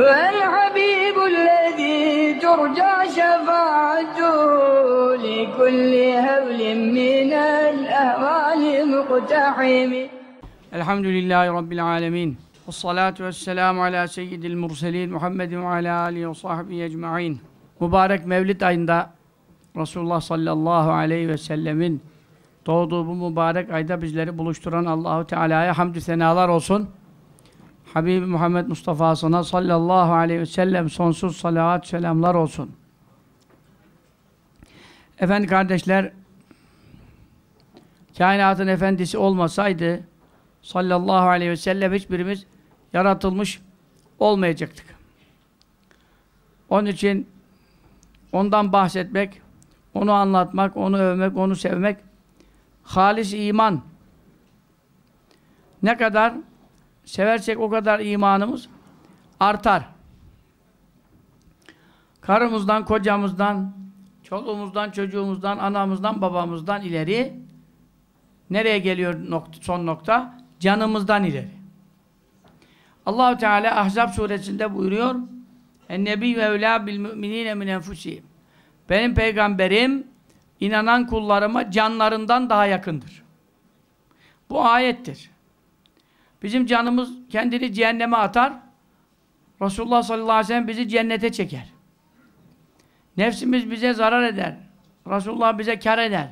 هو الحبيب الذي ترجى شفاعته لكل هول من الأهوال مقتحم Elhamdülillahi Rabbil alemin. Ve salatu ve selamu ala seyyidil murselin Muhammedin ve ala alihi ve sahbihi ecma'in. Mübarek Mevlid ayında Resulullah sallallahu aleyhi ve sellemin doğduğu bu mübarek ayda bizleri buluşturan Allahu Teala'ya hamdü senalar olsun. Habibi Muhammed Mustafa'sına sallallahu aleyhi ve sellem sonsuz salavat selamlar olsun. Efendi kardeşler, kainatın efendisi olmasaydı sallallahu aleyhi ve sellem hiçbirimiz yaratılmış olmayacaktık. Onun için ondan bahsetmek, onu anlatmak, onu övmek, onu sevmek halis iman. Ne kadar seversek o kadar imanımız artar. Karımızdan, kocamızdan, çoluğumuzdan, çocuğumuzdan, anamızdan, babamızdan ileri nereye geliyor nokta, son nokta? Canımızdan ileri. Allahu Teala Ahzab suresinde buyuruyor: "En-nebi ve evlâ bil müminîne min enfusihim." Benim peygamberim inanan kullarıma canlarından daha yakındır. Bu ayettir. Bizim canımız kendini cehenneme atar. Resulullah sallallahu aleyhi ve sellem bizi cennete çeker. Nefsimiz bize zarar eder. Resulullah bize kar eder.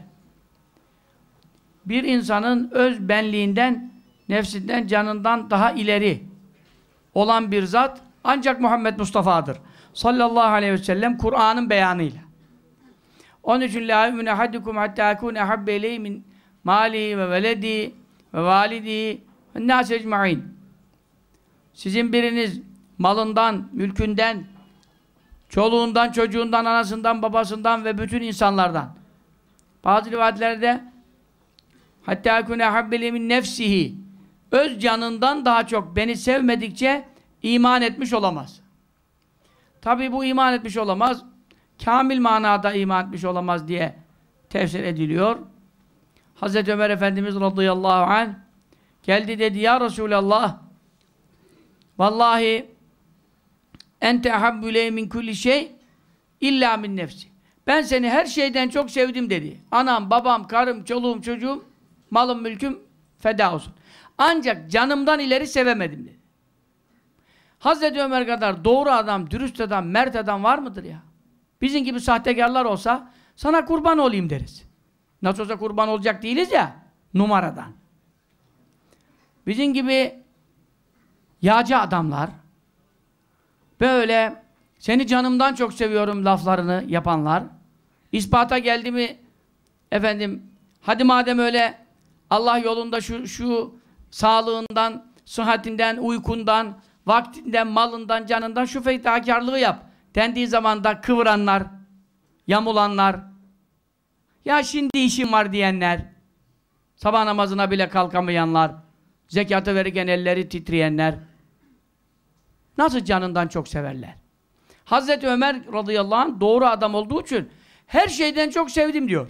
Bir insanın öz benliğinden, nefsinden, canından daha ileri olan bir zat ancak Muhammed Mustafa'dır. Sallallahu aleyhi ve sellem Kur'an'ın beyanıyla. Onun için la yu'minu hatta ekune habbe ileyhi min mali ve veledi ve validi nâs ecma'in. Sizin biriniz malından, mülkünden, çoluğundan, çocuğundan, anasından, babasından ve bütün insanlardan. Bazı rivayetlerde hatta ekune habbe ileyhi min nefsihi öz canından daha çok beni sevmedikçe iman etmiş olamaz. Tabi bu iman etmiş olamaz kamil manada iman etmiş olamaz diye tefsir ediliyor. Hazreti Ömer Efendimiz radıyallahu anh geldi dedi ya Resulallah vallahi ente habbüley min kulli şey illa min nefsi. Ben seni her şeyden çok sevdim dedi. Anam, babam, karım, çoluğum, çocuğum, malım, mülküm feda olsun. Ancak canımdan ileri sevemedim dedi. Hazreti Ömer kadar doğru adam, dürüst adam, mert adam var mıdır ya? Bizim gibi sahtekarlar olsa sana kurban olayım deriz. Nasıl olsa kurban olacak değiliz ya numaradan. Bizim gibi yağcı adamlar böyle seni canımdan çok seviyorum laflarını yapanlar ispata geldi mi efendim hadi madem öyle Allah yolunda şu, şu sağlığından, sıhhatinden, uykundan, vaktinden, malından, canından şu fedakarlığı yap dendiği zaman da kıvıranlar, yamulanlar, ya şimdi işim var diyenler, sabah namazına bile kalkamayanlar, zekatı verirken elleri titreyenler, nasıl canından çok severler? Hazreti Ömer radıyallahu anh doğru adam olduğu için her şeyden çok sevdim diyor.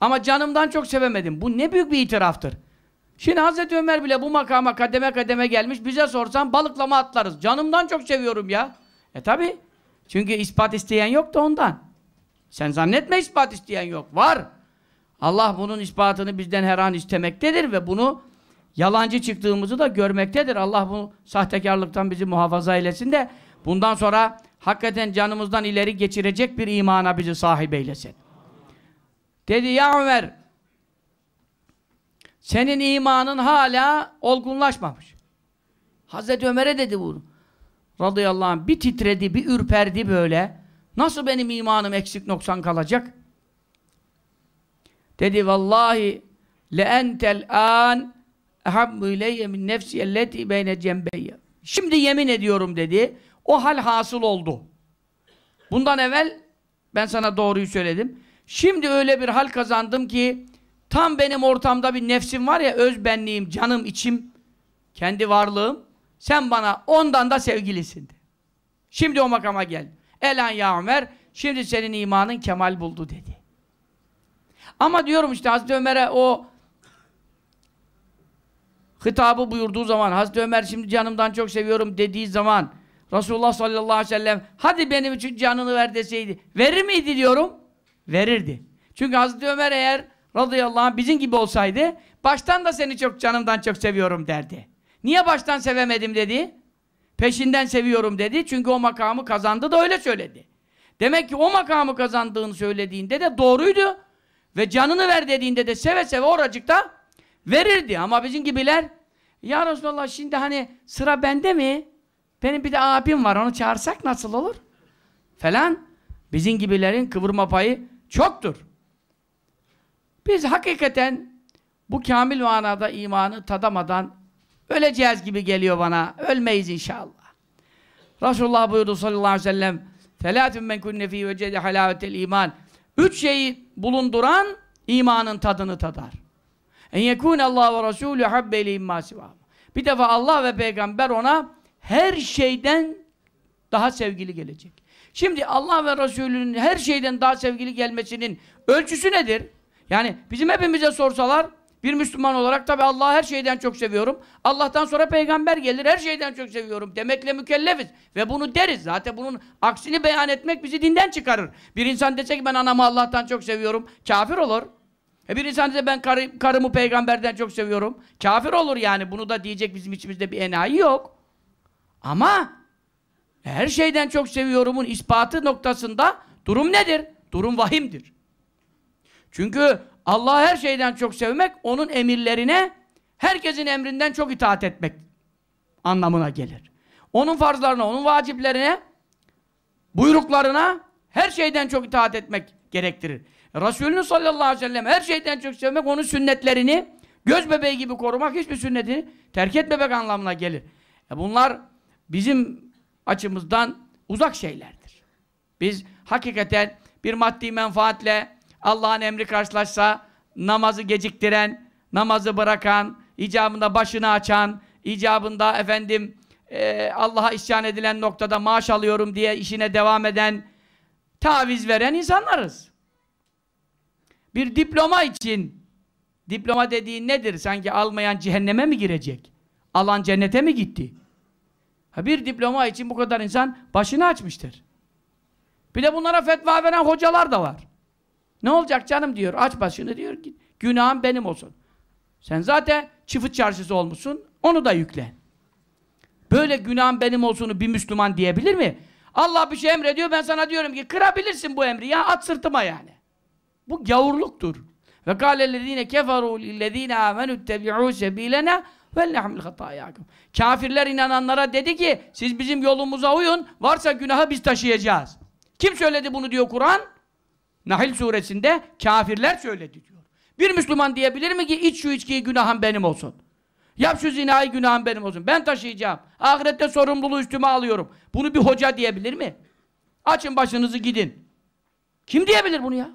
Ama canımdan çok sevemedim. Bu ne büyük bir itiraftır. Şimdi Hazreti Ömer bile bu makama kademe kademe gelmiş. Bize sorsan balıklama atlarız. Canımdan çok seviyorum ya. E tabi. Çünkü ispat isteyen yok da ondan. Sen zannetme ispat isteyen yok. Var. Allah bunun ispatını bizden her an istemektedir ve bunu yalancı çıktığımızı da görmektedir. Allah bu sahtekarlıktan bizi muhafaza eylesin de bundan sonra hakikaten canımızdan ileri geçirecek bir imana bizi sahip eylesin. Dedi ya Ömer senin imanın hala olgunlaşmamış. Hazreti Ömer'e dedi bunu radıyallahu anh bir titredi, bir ürperdi böyle. Nasıl benim imanım eksik noksan kalacak? Dedi vallahi le entel an ehabbu ileyye min nefsi elleti beyne cembeyye. Şimdi yemin ediyorum dedi. O hal hasıl oldu. Bundan evvel ben sana doğruyu söyledim. Şimdi öyle bir hal kazandım ki tam benim ortamda bir nefsim var ya öz benliğim, canım, içim, kendi varlığım sen bana ondan da sevgilisin. Şimdi o makama gel. Elan ya Ömer, şimdi senin imanın kemal buldu dedi. Ama diyorum işte Hazreti Ömer'e o hitabı buyurduğu zaman, Hazreti Ömer şimdi canımdan çok seviyorum dediği zaman Resulullah sallallahu aleyhi ve sellem hadi benim için canını ver deseydi verir miydi diyorum? Verirdi. Çünkü Hazreti Ömer eğer radıyallahu anh bizim gibi olsaydı baştan da seni çok canımdan çok seviyorum derdi. Niye baştan sevemedim dedi? Peşinden seviyorum dedi. Çünkü o makamı kazandı da öyle söyledi. Demek ki o makamı kazandığını söylediğinde de doğruydu. Ve canını ver dediğinde de seve seve oracıkta verirdi. Ama bizim gibiler ya Resulallah şimdi hani sıra bende mi? Benim bir de abim var onu çağırsak nasıl olur? Falan. Bizim gibilerin kıvırma payı çoktur. Biz hakikaten bu kamil manada imanı tadamadan öleceğiz gibi geliyor bana. Ölmeyiz inşallah. Resulullah buyurdu sallallahu aleyhi ve sellem Felâtün men kunne fî vecede halâvetel iman Üç şeyi bulunduran imanın tadını tadar. En yekûne Allah ve Resulü habbe imma Bir defa Allah ve peygamber ona her şeyden daha sevgili gelecek. Şimdi Allah ve Resulünün her şeyden daha sevgili gelmesinin ölçüsü nedir? Yani bizim hepimize sorsalar bir Müslüman olarak tabi Allah'ı her şeyden çok seviyorum. Allah'tan sonra peygamber gelir her şeyden çok seviyorum demekle mükellefiz. Ve bunu deriz. Zaten bunun aksini beyan etmek bizi dinden çıkarır. Bir insan dese ki ben anamı Allah'tan çok seviyorum. Kafir olur. E bir insan dese ben karı, karımı peygamberden çok seviyorum. Kafir olur yani. Bunu da diyecek bizim içimizde bir enayi yok. Ama her şeyden çok seviyorumun ispatı noktasında durum nedir? Durum vahimdir. Çünkü Allah'ı her şeyden çok sevmek, onun emirlerine herkesin emrinden çok itaat etmek anlamına gelir. Onun farzlarına, onun vaciplerine, buyruklarına her şeyden çok itaat etmek gerektirir. Resulünü sallallahu aleyhi ve sellem her şeyden çok sevmek, onun sünnetlerini göz bebeği gibi korumak, hiçbir sünnetini terk etmemek anlamına gelir. E bunlar bizim açımızdan uzak şeylerdir. Biz hakikaten bir maddi menfaatle Allah'ın emri karşılaşsa namazı geciktiren, namazı bırakan, icabında başını açan, icabında efendim e, Allah'a isyan edilen noktada maaş alıyorum diye işine devam eden, taviz veren insanlarız. Bir diploma için, diploma dediğin nedir? Sanki almayan cehenneme mi girecek? Alan cennete mi gitti? Ha bir diploma için bu kadar insan başını açmıştır. Bir de bunlara fetva veren hocalar da var. Ne olacak canım diyor. Aç başını diyor. Günahım benim olsun. Sen zaten çıfıt çarşısı olmuşsun. Onu da yükle. Böyle günahım benim olsunu bir Müslüman diyebilir mi? Allah bir şey emrediyor. Ben sana diyorum ki kırabilirsin bu emri. Ya at sırtıma yani. Bu gavurluktur. Ve kâlellezîne keferû lillezîne âmenü tebi'û sebîlena وَلْنَحْمِلْ خَطَايَاكُمْ Kafirler inananlara dedi ki siz bizim yolumuza uyun varsa günahı biz taşıyacağız. Kim söyledi bunu diyor Kur'an? Nahil suresinde kafirler söyledi diyor. Bir Müslüman diyebilir mi ki iç şu içkiyi günahım benim olsun. Yap şu zinayı günahım benim olsun. Ben taşıyacağım. Ahirette sorumluluğu üstüme alıyorum. Bunu bir hoca diyebilir mi? Açın başınızı gidin. Kim diyebilir bunu ya?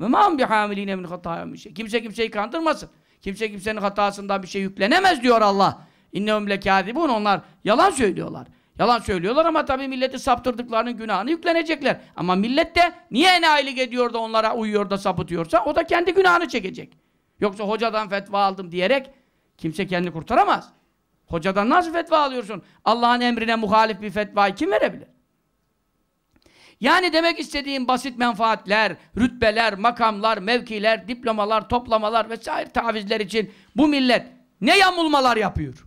Ve ma'am bihamiline min hataya şey. Kimse kimseyi kandırmasın. Kimse kimsenin hatasından bir şey yüklenemez diyor Allah. İnnehum lekâzibûn. Onlar yalan söylüyorlar. Yalan söylüyorlar ama tabii milleti saptırdıklarının günahını yüklenecekler. Ama millet de niye enayilik ediyor da onlara uyuyor da sapıtıyorsa o da kendi günahını çekecek. Yoksa hocadan fetva aldım diyerek kimse kendini kurtaramaz. Hocadan nasıl fetva alıyorsun? Allah'ın emrine muhalif bir fetvayı kim verebilir? Yani demek istediğim basit menfaatler, rütbeler, makamlar, mevkiler, diplomalar, toplamalar vesaire tavizler için bu millet ne yamulmalar yapıyor?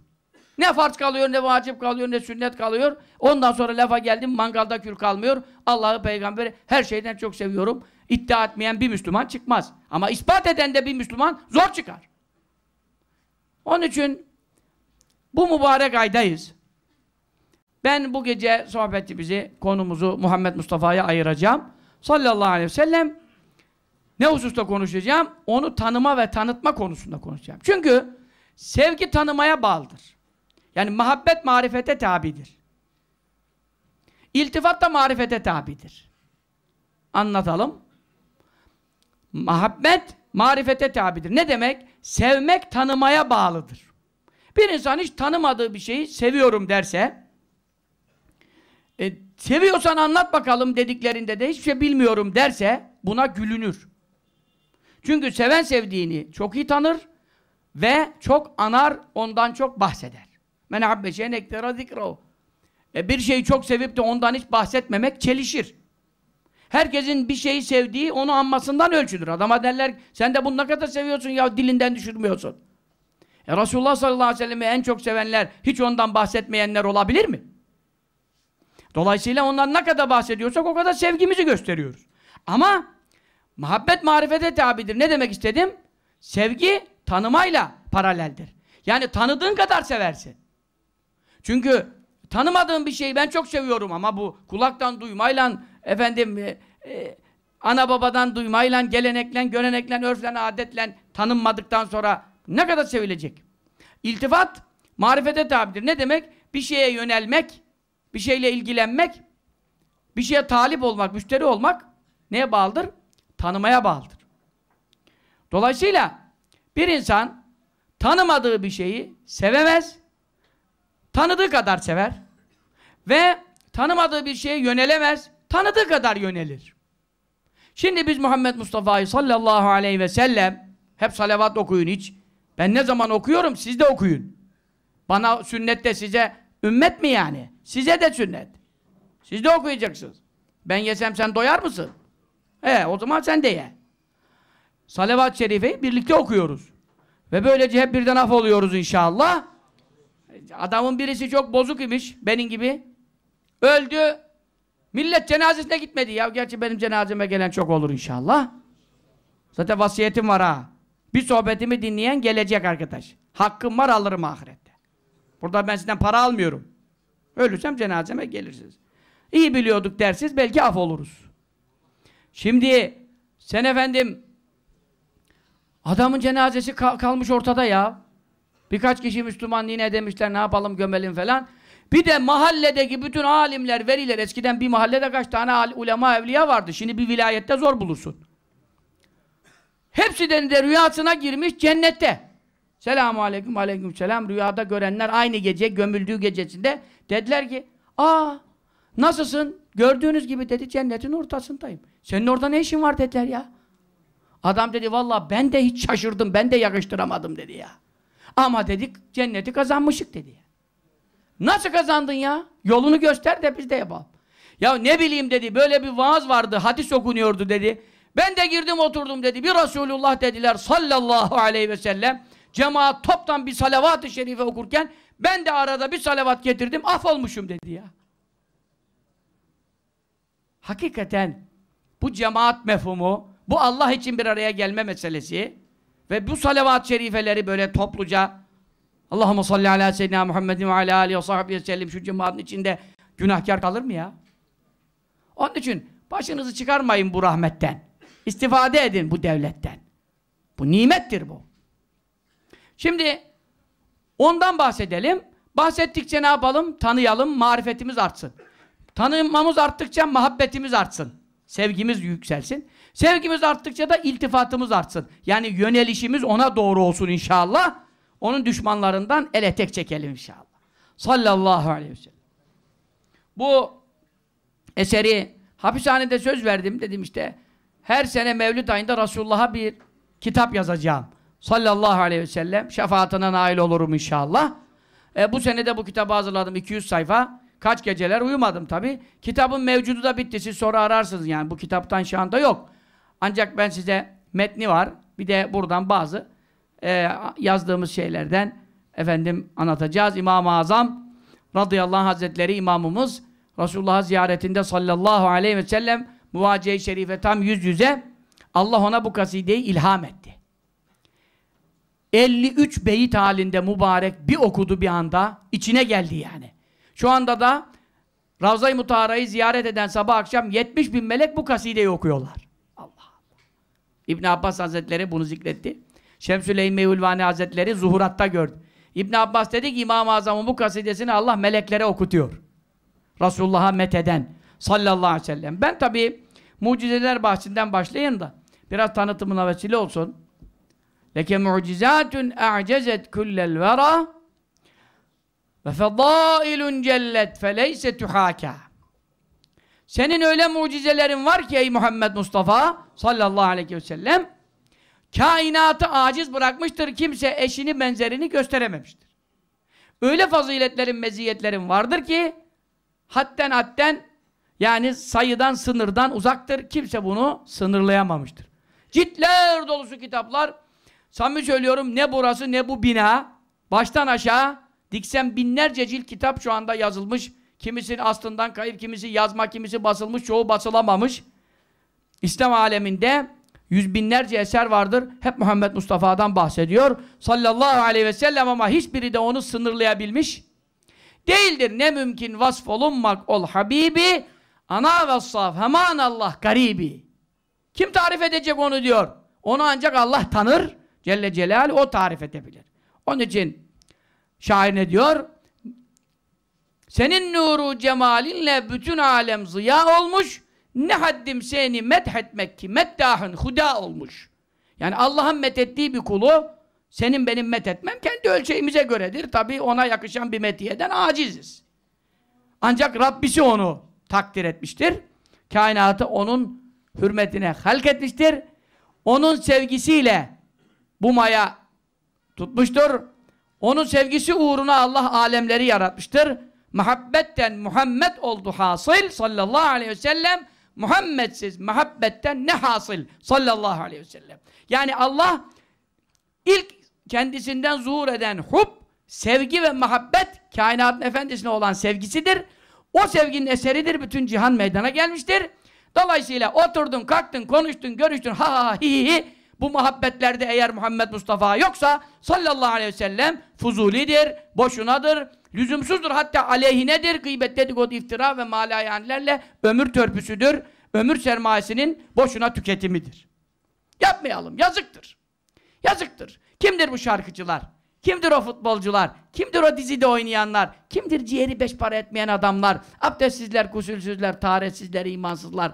Ne farz kalıyor, ne vacip kalıyor, ne sünnet kalıyor. Ondan sonra lafa geldim, mangalda kül kalmıyor. Allah'ı, peygamberi her şeyden çok seviyorum. İddia etmeyen bir Müslüman çıkmaz. Ama ispat eden de bir Müslüman zor çıkar. Onun için bu mübarek aydayız. Ben bu gece sohbetimizi, konumuzu Muhammed Mustafa'ya ayıracağım. Sallallahu aleyhi ve sellem ne hususta konuşacağım? Onu tanıma ve tanıtma konusunda konuşacağım. Çünkü sevgi tanımaya bağlıdır. Yani muhabbet marifete tabidir. İltifat da marifete tabidir. Anlatalım. Muhabbet marifete tabidir. Ne demek? Sevmek tanımaya bağlıdır. Bir insan hiç tanımadığı bir şeyi seviyorum derse e, seviyorsan anlat bakalım dediklerinde de hiçbir şey bilmiyorum derse buna gülünür. Çünkü seven sevdiğini çok iyi tanır ve çok anar, ondan çok bahseder. Men habbe şeyen ektera zikrahu. E bir şeyi çok sevip de ondan hiç bahsetmemek çelişir. Herkesin bir şeyi sevdiği onu anmasından ölçülür. Adama derler sen de bunu ne kadar seviyorsun ya dilinden düşürmüyorsun. E Resulullah sallallahu aleyhi ve sellem'i en çok sevenler hiç ondan bahsetmeyenler olabilir mi? Dolayısıyla ondan ne kadar bahsediyorsak o kadar sevgimizi gösteriyoruz. Ama muhabbet marifete tabidir. Ne demek istedim? Sevgi tanımayla paraleldir. Yani tanıdığın kadar seversin. Çünkü tanımadığın bir şeyi ben çok seviyorum ama bu kulaktan duymayla efendim e, e, ana babadan duymayla, gelenekle, görenekle, örfle, adetle tanınmadıktan sonra ne kadar sevilecek? İltifat marifete tabidir. Ne demek? Bir şeye yönelmek, bir şeyle ilgilenmek, bir şeye talip olmak, müşteri olmak neye bağlıdır? Tanımaya bağlıdır. Dolayısıyla bir insan tanımadığı bir şeyi sevemez, tanıdığı kadar sever ve tanımadığı bir şeye yönelemez, tanıdığı kadar yönelir. Şimdi biz Muhammed Mustafa'yı sallallahu aleyhi ve sellem hep salavat okuyun hiç. Ben ne zaman okuyorum siz de okuyun. Bana sünnette size ümmet mi yani? Size de sünnet. Siz de okuyacaksınız. Ben yesem sen doyar mısın? He o zaman sen de ye. Salavat-ı Şerife'yi birlikte okuyoruz. Ve böylece hep birden af oluyoruz inşallah. Adamın birisi çok bozuk imiş, benim gibi. Öldü. Millet cenazesine gitmedi. Ya gerçi benim cenazeme gelen çok olur inşallah. Zaten vasiyetim var ha. Bir sohbetimi dinleyen gelecek arkadaş. Hakkım var alırım ahirette. Burada ben sizden para almıyorum. Ölürsem cenazeme gelirsiniz. İyi biliyorduk dersiz belki af oluruz. Şimdi sen efendim adamın cenazesi kal kalmış ortada ya. Birkaç kişi Müslüman yine demişler ne yapalım gömelim falan. Bir de mahalledeki bütün alimler, veriler eskiden bir mahallede kaç tane ulema evliya vardı. Şimdi bir vilayette zor bulursun. Hepsi de rüyasına girmiş cennette. Selamun aleyküm aleyküm selam. Rüyada görenler aynı gece gömüldüğü gecesinde dediler ki aa nasılsın? Gördüğünüz gibi dedi cennetin ortasındayım. Senin orada ne işin var dediler ya. Adam dedi valla ben de hiç şaşırdım ben de yakıştıramadım dedi ya. Ama dedik cenneti kazanmışık dedi. Nasıl kazandın ya? Yolunu göster de biz de yapalım. Ya ne bileyim dedi böyle bir vaaz vardı hadis okunuyordu dedi. Ben de girdim oturdum dedi. Bir Resulullah dediler sallallahu aleyhi ve sellem. Cemaat toptan bir salavat-ı şerife okurken ben de arada bir salavat getirdim af olmuşum dedi ya. Hakikaten bu cemaat mefhumu, bu Allah için bir araya gelme meselesi ve bu salavat-ı şerifeleri böyle topluca Allahumme salli ala seyyidina Muhammedin ve ala aleyhi ve sahbihi sellem şu cemaatin içinde günahkar kalır mı ya? Onun için başınızı çıkarmayın bu rahmetten. İstifade edin bu devletten. Bu nimettir bu. Şimdi ondan bahsedelim. Bahsettikçe ne yapalım? Tanıyalım, marifetimiz artsın. Tanımamız arttıkça muhabbetimiz artsın. Sevgimiz yükselsin. Sevgimiz arttıkça da iltifatımız artsın. Yani yönelişimiz ona doğru olsun inşallah. Onun düşmanlarından ele tek çekelim inşallah. Sallallahu aleyhi ve sellem. Bu eseri hapishanede söz verdim dedim işte. Her sene Mevlid ayında Resulullah'a bir kitap yazacağım. Sallallahu aleyhi ve sellem. Şefaatine nail olurum inşallah. E, bu sene de bu kitabı hazırladım. 200 sayfa. Kaç geceler uyumadım tabi. Kitabın mevcudu da bitti. Siz sonra ararsınız yani. Bu kitaptan şu anda yok. Ancak ben size metni var. Bir de buradan bazı e, yazdığımız şeylerden efendim anlatacağız. İmam-ı Azam radıyallahu hazretleri imamımız Resulullah'a ziyaretinde sallallahu aleyhi ve sellem muvaciye-i şerife tam yüz yüze Allah ona bu kasideyi ilham etti. 53 beyit halinde mübarek bir okudu bir anda içine geldi yani. Şu anda da Ravza-i Mutahara'yı ziyaret eden sabah akşam 70 bin melek bu kasideyi okuyorlar. Allah Allah. İbn Abbas Hazretleri bunu zikretti. Şemsüleyn Mevlvani Hazretleri zuhuratta gördü. İbn Abbas dedi ki İmam-ı Azam'ın bu kasidesini Allah meleklere okutuyor. Resulullah'a metheden sallallahu aleyhi ve sellem. Ben tabi mucizeler bahsinden başlayayım da biraz tanıtımına vesile olsun. Leke mucizatun a'cezet kullel vera ve fedailun cellet feleyse tuhaka. Senin öyle mucizelerin var ki ey Muhammed Mustafa sallallahu aleyhi ve sellem kainatı aciz bırakmıştır. Kimse eşini benzerini gösterememiştir. Öyle faziletlerin, meziyetlerin vardır ki hatten hatten yani sayıdan, sınırdan uzaktır. Kimse bunu sınırlayamamıştır. Ciltler dolusu kitaplar. Samimi söylüyorum ne burası ne bu bina. Baştan aşağı diksem binlerce cilt kitap şu anda yazılmış. Kimisi aslından kayıp, kimisi yazma, kimisi basılmış, çoğu basılamamış. İslam aleminde yüz binlerce eser vardır. Hep Muhammed Mustafa'dan bahsediyor. Sallallahu aleyhi ve sellem ama hiçbiri de onu sınırlayabilmiş değildir. Ne mümkün vasf olunmak ol Habibi ana ve hemen Allah garibi. Kim tarif edecek onu diyor. Onu ancak Allah tanır. Celle Celal o tarif edebilir. Onun için şair ne diyor? Senin nuru cemalinle bütün alem ziya olmuş. Ne haddim seni methetmek ki meddahın huda olmuş. Yani Allah'ın methettiği bir kulu senin benim methetmem kendi ölçeğimize göredir. Tabi ona yakışan bir metiyeden aciziz. Ancak Rabbisi onu takdir etmiştir. Kainatı onun hürmetine halk etmiştir. Onun sevgisiyle bu maya tutmuştur. Onun sevgisi uğruna Allah alemleri yaratmıştır. Muhabbetten Muhammed oldu hasıl sallallahu aleyhi ve sellem. Muhammedsiz muhabbetten ne hasıl sallallahu aleyhi ve sellem. Yani Allah ilk kendisinden zuhur eden hub, sevgi ve muhabbet kainatın efendisine olan sevgisidir. O sevginin eseridir. Bütün cihan meydana gelmiştir. Dolayısıyla oturdun, kalktın, konuştun, görüştün, ha ha hi hi hi. Bu muhabbetlerde eğer Muhammed Mustafa yoksa sallallahu aleyhi ve sellem fuzulidir, boşunadır, lüzumsuzdur, hatta aleyhinedir, gıybet, dedikodu, iftira ve malayanilerle ömür törpüsüdür, ömür sermayesinin boşuna tüketimidir. Yapmayalım, yazıktır. Yazıktır. Kimdir bu şarkıcılar? Kimdir o futbolcular? Kimdir o dizide oynayanlar? Kimdir ciğeri beş para etmeyen adamlar? Abdestsizler, kusulsüzler, taharetsiz,ler imansızlar.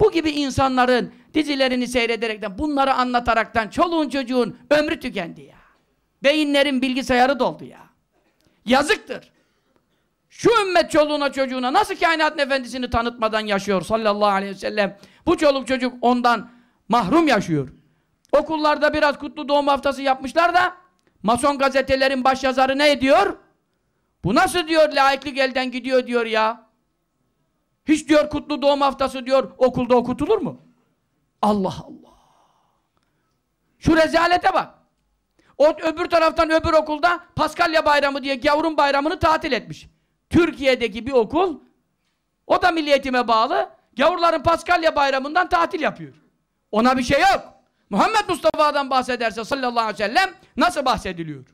Bu gibi insanların dizilerini seyrederekten, bunları anlataraktan çoluğun çocuğun ömrü tükendi ya. Beyinlerin bilgisayarı doldu ya. Yazıktır. Şu ümmet çoluğuna çocuğuna nasıl kainatın efendisini tanıtmadan yaşıyor sallallahu aleyhi ve sellem. Bu çoluk çocuk ondan mahrum yaşıyor. Okullarda biraz kutlu doğum haftası yapmışlar da Mason gazetelerin başyazarı ne diyor? Bu nasıl diyor laiklik elden gidiyor diyor ya. Hiç diyor kutlu doğum haftası diyor okulda okutulur mu? Allah Allah. Şu rezalete bak. O öbür taraftan öbür okulda Paskalya bayramı diye gavurun bayramını tatil etmiş. Türkiye'deki bir okul o da milliyetime bağlı gavurların Paskalya bayramından tatil yapıyor. Ona bir şey yok. Muhammed Mustafa'dan bahsederse sallallahu aleyhi ve sellem nasıl bahsediliyor?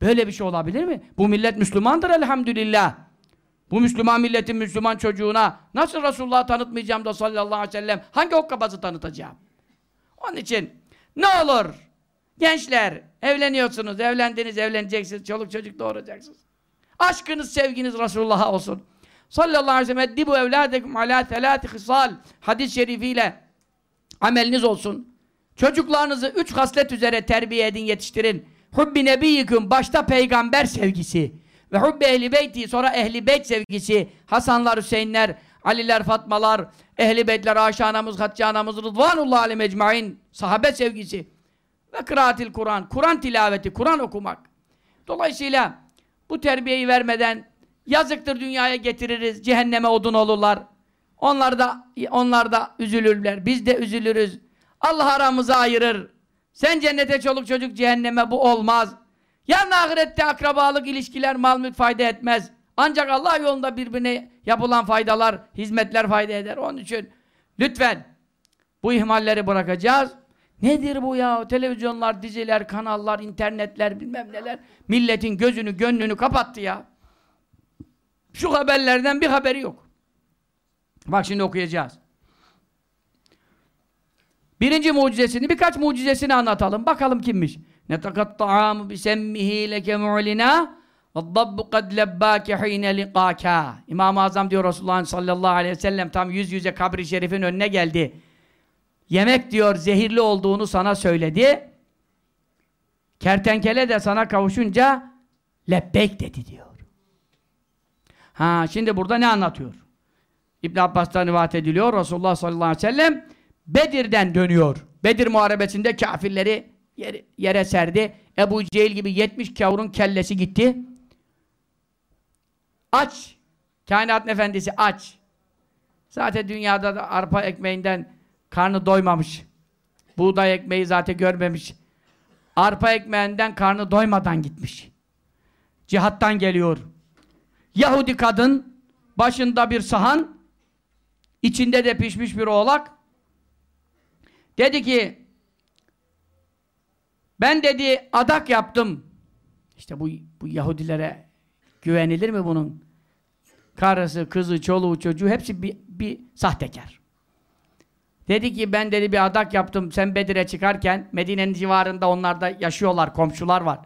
Böyle bir şey olabilir mi? Bu millet Müslümandır elhamdülillah. Bu Müslüman milletin Müslüman çocuğuna nasıl Resulullah'ı tanıtmayacağım da sallallahu aleyhi ve sellem hangi okkabazı tanıtacağım? Onun için ne olur gençler evleniyorsunuz, evlendiniz, evleneceksiniz, çoluk çocuk doğuracaksınız. Aşkınız, sevginiz Resulullah'a olsun. Sallallahu aleyhi ve sellem eddibu evladekum ala telâti hısal hadis-i şerifiyle ameliniz olsun. Çocuklarınızı üç haslet üzere terbiye edin, yetiştirin. Hubbi nebiyyiküm, başta peygamber sevgisi. Ve hubbi ehli beyti, sonra ehli beyt sevgisi. Hasanlar, Hüseyinler, Aliler, Fatmalar, ehli beytler, Ayşe anamız, Hatice anamız, Rıdvanullah aleyhi mecmain. Sahabe sevgisi. Ve kıraatil Kur'an, Kur'an tilaveti, Kur'an okumak. Dolayısıyla bu terbiyeyi vermeden yazıktır dünyaya getiririz, cehenneme odun olurlar. Onlar da onlar da üzülürler. Biz de üzülürüz. Allah aramızı ayırır. Sen cennete çoluk çocuk cehenneme bu olmaz. Yarın ahirette akrabalık ilişkiler mal mülk fayda etmez. Ancak Allah yolunda birbirine yapılan faydalar, hizmetler fayda eder. Onun için lütfen bu ihmalleri bırakacağız. Nedir bu ya? Televizyonlar, diziler, kanallar, internetler bilmem neler. Milletin gözünü, gönlünü kapattı ya. Şu haberlerden bir haberi yok. Bak şimdi okuyacağız. Birinci mucizesini, birkaç mucizesini anlatalım. Bakalım kimmiş. Netakat ta'amu bisemmihi leke mu'lina وَالضَّبُّ قَدْ لَبَّاكَ حِينَ لِقَاكَ İmam-ı Azam diyor Resulullah sallallahu aleyhi ve sellem tam yüz yüze kabri şerifin önüne geldi. Yemek diyor zehirli olduğunu sana söyledi. Kertenkele de sana kavuşunca lebbeyk dedi diyor. Ha şimdi burada ne anlatıyor? İbn Abbas'tan rivayet ediliyor. Resulullah sallallahu aleyhi ve sellem Bedir'den dönüyor. Bedir muharebesinde kafirleri yere, yere serdi. Ebu Cehil gibi 70 kavurun kellesi gitti. Aç Kainatın efendisi aç. Zaten dünyada da arpa ekmeğinden karnı doymamış. Buğday ekmeği zaten görmemiş. Arpa ekmeğinden karnı doymadan gitmiş. Cihattan geliyor. Yahudi kadın başında bir sahan içinde de pişmiş bir oğlak dedi ki ben dedi adak yaptım. İşte bu, bu Yahudilere güvenilir mi bunun? Karısı, kızı, çoluğu, çocuğu hepsi bir, bir sahtekar. Dedi ki ben dedi bir adak yaptım sen Bedir'e çıkarken Medine'nin civarında onlar da yaşıyorlar, komşular var.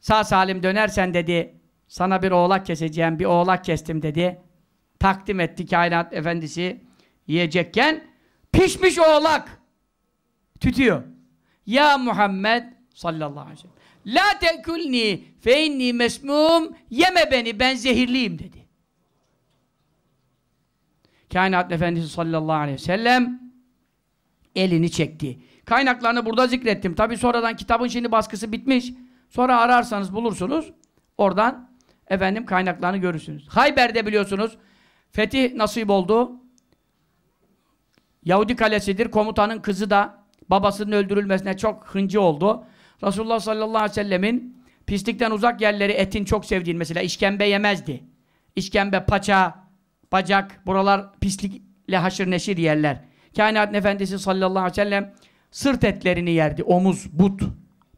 Sağ salim dönersen dedi sana bir oğlak keseceğim, bir oğlak kestim dedi. Takdim etti kainat efendisi yiyecekken pişmiş oğlak tütüyor. Ya Muhammed sallallahu aleyhi ve sellem La tekulni fe inni mesmum yeme beni ben zehirliyim dedi. Kainat Efendisi sallallahu aleyhi ve sellem elini çekti. Kaynaklarını burada zikrettim. Tabi sonradan kitabın şimdi baskısı bitmiş. Sonra ararsanız bulursunuz. Oradan efendim kaynaklarını görürsünüz. Hayber'de biliyorsunuz fetih nasip oldu. Yahudi kalesidir. Komutanın kızı da babasının öldürülmesine çok hıncı oldu. Resulullah sallallahu aleyhi ve sellemin pislikten uzak yerleri etin çok sevdiğini mesela işkembe yemezdi. İşkembe, paça, bacak buralar pislikle haşır neşir yerler. Kainatın Efendisi sallallahu aleyhi ve sellem sırt etlerini yerdi. Omuz, but.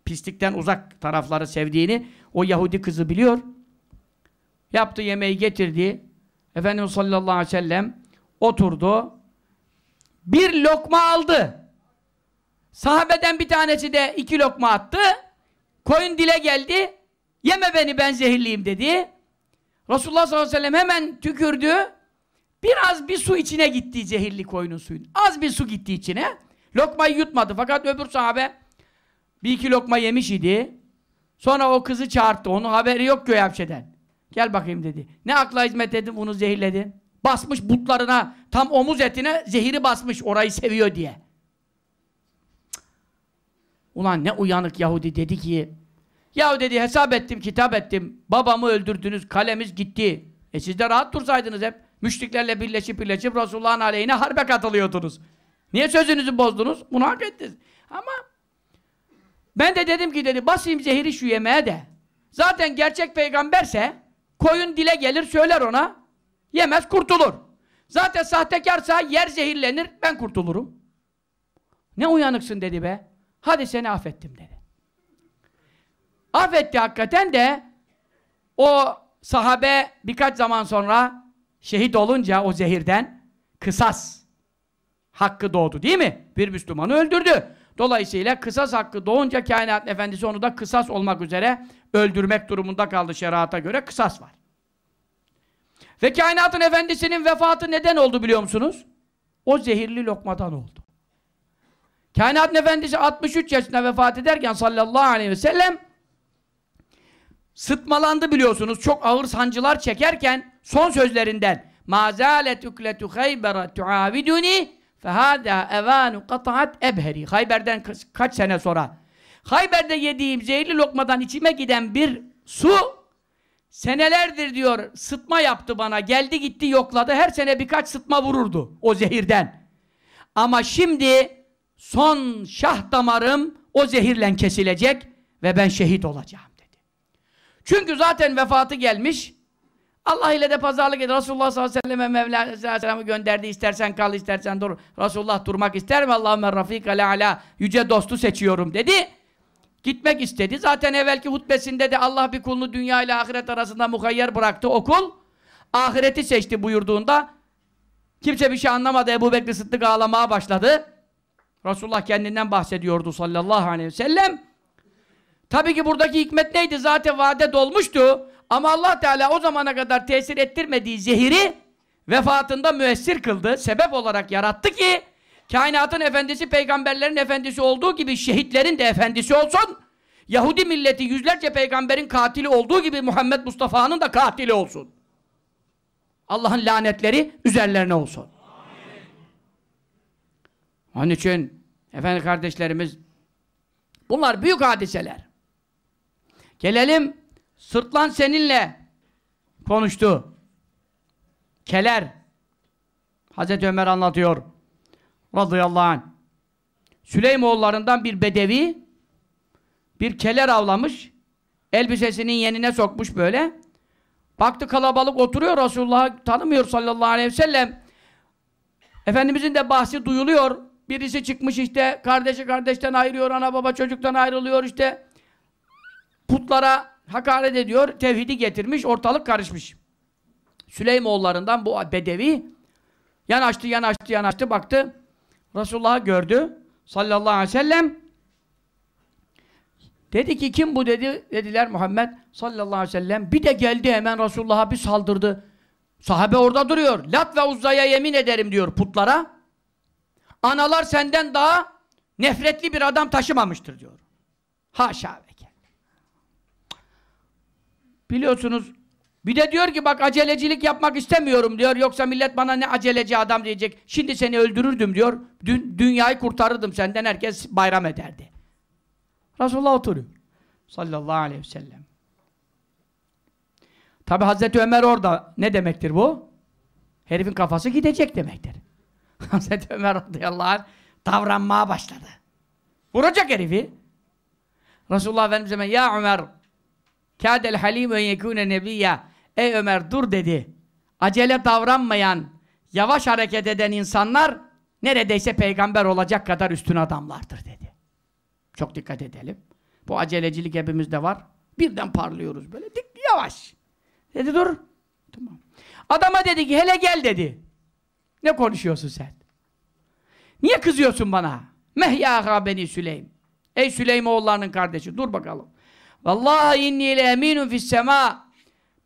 Pislikten uzak tarafları sevdiğini o Yahudi kızı biliyor. Yaptı yemeği getirdi. Efendimiz sallallahu aleyhi ve sellem oturdu. Bir lokma aldı. Sahabeden bir tanesi de iki lokma attı. Koyun dile geldi. Yeme beni ben zehirliyim dedi. Resulullah sallallahu aleyhi ve sellem hemen tükürdü. Biraz bir su içine gitti zehirli koyunun suyun. Az bir su gitti içine. Lokmayı yutmadı. Fakat öbür sahabe bir iki lokma yemiş idi. Sonra o kızı çağırdı. Onun haberi yok Göyapçe'den. Gel bakayım dedi. Ne akla hizmet edin bunu zehirledin. Basmış butlarına, tam omuz etine zehiri basmış orayı seviyor diye. Ulan ne uyanık Yahudi dedi ki Yahu dedi hesap ettim, kitap ettim. Babamı öldürdünüz, kalemiz gitti. E siz de rahat dursaydınız hep. Müşriklerle birleşip birleşip Resulullah'ın aleyhine harbe katılıyordunuz. Niye sözünüzü bozdunuz? Bunu hak ettiniz. Ama ben de dedim ki dedi basayım zehiri şu yemeğe de. Zaten gerçek peygamberse koyun dile gelir söyler ona. Yemez kurtulur. Zaten sahtekarsa yer zehirlenir ben kurtulurum. Ne uyanıksın dedi be. Hadi seni affettim dedi. Affetti hakikaten de o sahabe birkaç zaman sonra şehit olunca o zehirden kısas hakkı doğdu değil mi? Bir Müslümanı öldürdü. Dolayısıyla kısas hakkı doğunca kainat efendisi onu da kısas olmak üzere öldürmek durumunda kaldı şerata göre kısas var. Ve kainatın efendisinin vefatı neden oldu biliyor musunuz? O zehirli lokmadan oldu. Kainatın efendisi 63 yaşında vefat ederken sallallahu aleyhi ve sellem sıtmalandı biliyorsunuz. Çok ağır sancılar çekerken son sözlerinden مَا ukletu haybera tuaviduni fehâdâ evânu kata'at ebheri Hayber'den kaç sene sonra Hayber'de yediğim zehirli lokmadan içime giden bir su senelerdir diyor sıtma yaptı bana. Geldi gitti yokladı. Her sene birkaç sıtma vururdu o zehirden. Ama şimdi son şah damarım o zehirle kesilecek ve ben şehit olacağım. Çünkü zaten vefatı gelmiş. Allah ile de pazarlık ediyor. Resulullah sallallahu aleyhi ve selleme Mevla gönderdi. İstersen kal, istersen dur. Resulullah durmak ister mi? Allahümme rafika ala yüce dostu seçiyorum dedi. Gitmek istedi. Zaten evvelki hutbesinde de Allah bir kulunu dünya ile ahiret arasında muhayyer bıraktı. O kul ahireti seçti buyurduğunda kimse bir şey anlamadı. Ebu Bekir Sıddık ağlamaya başladı. Resulullah kendinden bahsediyordu sallallahu aleyhi ve sellem. Tabii ki buradaki hikmet neydi? Zaten vade dolmuştu. Ama Allah Teala o zamana kadar tesir ettirmediği zehiri vefatında müessir kıldı. Sebep olarak yarattı ki kainatın efendisi, peygamberlerin efendisi olduğu gibi şehitlerin de efendisi olsun. Yahudi milleti yüzlerce peygamberin katili olduğu gibi Muhammed Mustafa'nın da katili olsun. Allah'ın lanetleri üzerlerine olsun. Onun için efendi kardeşlerimiz bunlar büyük hadiseler. Gelelim sırtlan seninle konuştu. Keler. Hazreti Ömer anlatıyor. Radıyallahu anh. Süleymoğullarından bir bedevi bir keler avlamış. Elbisesinin yenine sokmuş böyle. Baktı kalabalık oturuyor Resulullah'ı tanımıyor sallallahu aleyhi ve sellem. Efendimizin de bahsi duyuluyor. Birisi çıkmış işte kardeşi kardeşten ayırıyor, ana baba çocuktan ayrılıyor işte. Putlara hakaret ediyor, tevhidi getirmiş, ortalık karışmış. Süleymoğullarından bu bedevi yanaştı, yanaştı, yanaştı, baktı. Resulullah'ı gördü sallallahu aleyhi ve sellem. Dedi ki kim bu dedi. Dediler Muhammed sallallahu aleyhi ve sellem. Bir de geldi hemen Resulullah'a bir saldırdı. Sahabe orada duruyor. Lat ve Uzza'ya yemin ederim diyor putlara. Analar senden daha nefretli bir adam taşımamıştır diyor. Haşa ve. Biliyorsunuz bir de diyor ki bak acelecilik yapmak istemiyorum diyor. Yoksa millet bana ne aceleci adam diyecek. Şimdi seni öldürürdüm diyor. Dün, dünyayı kurtarırdım senden herkes bayram ederdi. Resulullah oturuyor. Sallallahu aleyhi ve sellem. Tabi Hazreti Ömer orada. Ne demektir bu? Herifin kafası gidecek demektir. Hazreti Ömer radıyallahu anh davranmaya başladı. Vuracak herifi. Resulullah Efendimiz hemen ya Ömer kâdel halim en yekûne nebiyya ey Ömer dur dedi. Acele davranmayan, yavaş hareket eden insanlar neredeyse peygamber olacak kadar üstün adamlardır dedi. Çok dikkat edelim. Bu acelecilik hepimizde var. Birden parlıyoruz böyle. Dik yavaş. Dedi dur. Tamam. Adama dedi ki hele gel dedi. Ne konuşuyorsun sen? Niye kızıyorsun bana? Mehya beni Süleym. Ey Süleymoğullarının kardeşi dur bakalım. Vallahi inni le eminun fis sema.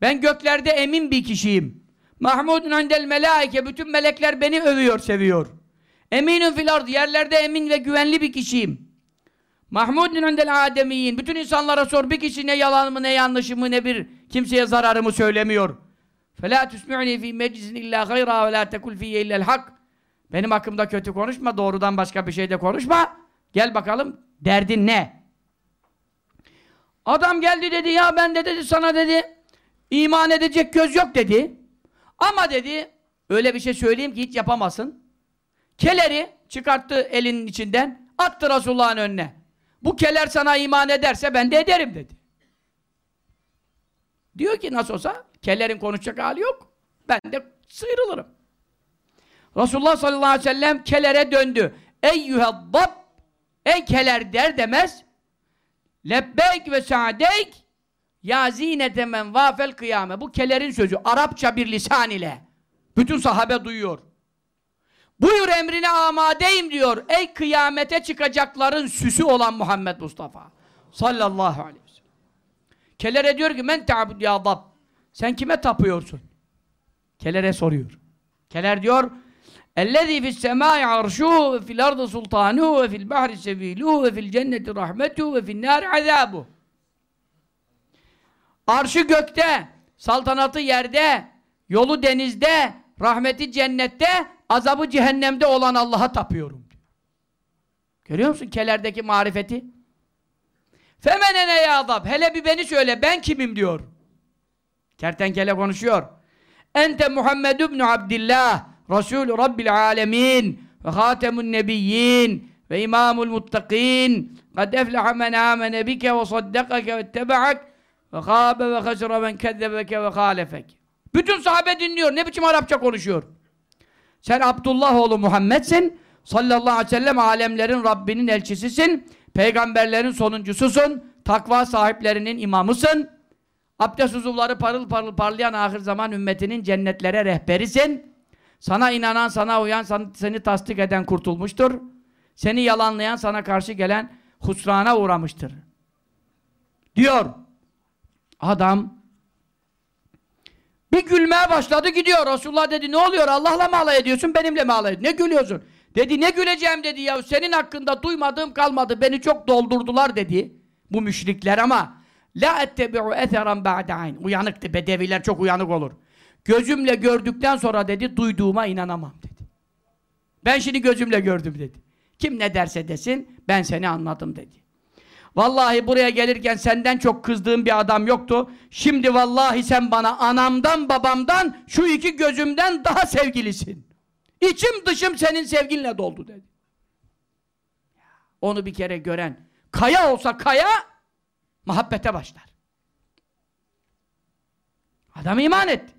Ben göklerde emin bir kişiyim. Mahmudun indel melaike. Bütün melekler beni övüyor, seviyor. Eminun fil ard. Yerlerde emin ve güvenli bir kişiyim. Mahmudun indel ademiyin. Bütün insanlara sor. Bir kişi ne yalan mı, ne yanlışı mı, ne bir kimseye zararımı söylemiyor. فَلَا تُسْمِعْنِي ف۪ي مَجْلِسٍ اِلَّا خَيْرًا وَلَا تَكُلْ ف۪يَ اِلَّا الْحَقِّ Benim hakkımda kötü konuşma, doğrudan başka bir şey de konuşma. Gel bakalım, derdin ne? Adam geldi dedi, ya ben de dedi sana dedi, iman edecek göz yok dedi. Ama dedi, öyle bir şey söyleyeyim ki hiç yapamasın. Keleri çıkarttı elinin içinden, attı Resulullah'ın önüne. Bu keler sana iman ederse ben de ederim dedi. Diyor ki nasıl olsa kellerin konuşacak hali yok. Ben de sıyrılırım. Resulullah sallallahu aleyhi ve sellem kelere döndü. Eyyüheddab Ey keler der demez Lebbeyk ve sa'deyk Ya zinete men vafel kıyame Bu kelerin sözü. Arapça bir lisan ile. Bütün sahabe duyuyor. Buyur emrine amadeyim diyor. Ey kıyamete çıkacakların süsü olan Muhammed Mustafa. Sallallahu aleyhi ve sellem. Kelere diyor ki men ta'bud ya Dab. Sen kime tapıyorsun? Kelere soruyor. Keler diyor اَلَّذ۪ي فِي السَّمَاءِ عَرْشُهُ وَفِي الْأَرْضِ سُلْطَانُهُ وَفِي الْبَحْرِ سَب۪يلُهُ وَفِي الْجَنَّةِ رَحْمَتُهُ وَفِي النَّارِ عَذَابُهُ Arşı gökte, saltanatı yerde, yolu denizde, rahmeti cennette, azabı cehennemde olan Allah'a tapıyorum. Görüyor musun kelerdeki marifeti? Femenene ya azab. Hele bir beni söyle, ben kimim diyor. Kertenkele konuşuyor. Ente Muhammed ibn Abdillah, Resulü Rabbil alemin, ve hatemun nebiyyin, ve imamul muttakin, ve saddakake ve teba'ak, ve khâbe ve hasra men kezzebeke ve hâlefek. Bütün sahabe dinliyor. Ne biçim Arapça konuşuyor? Sen Abdullah oğlu Muhammed'sin. Sallallahu aleyhi ve sellem alemlerin Rabbinin elçisisin. Peygamberlerin sonuncususun. Takva sahiplerinin imamısın. Abdest uzuvları parıl parıl parlayan ahir zaman ümmetinin cennetlere rehberisin. Sana inanan, sana uyan, seni tasdik eden kurtulmuştur. Seni yalanlayan, sana karşı gelen husrana uğramıştır. Diyor. Adam bir gülmeye başladı gidiyor. Resulullah dedi ne oluyor Allah'la mı alay ediyorsun benimle mi alay ediyorsun? Ne gülüyorsun? Dedi ne güleceğim dedi ya senin hakkında duymadığım kalmadı beni çok doldurdular dedi. Bu müşrikler ama la ettebi'u etheran ba'de ayn. Uyanıktı bedeviler çok uyanık olur. Gözümle gördükten sonra dedi duyduğuma inanamam dedi. Ben şimdi gözümle gördüm dedi. Kim ne derse desin ben seni anladım dedi. Vallahi buraya gelirken senden çok kızdığım bir adam yoktu. Şimdi vallahi sen bana anamdan babamdan şu iki gözümden daha sevgilisin. İçim dışım senin sevginle doldu dedi. Onu bir kere gören kaya olsa kaya muhabbete başlar. Adam iman etti.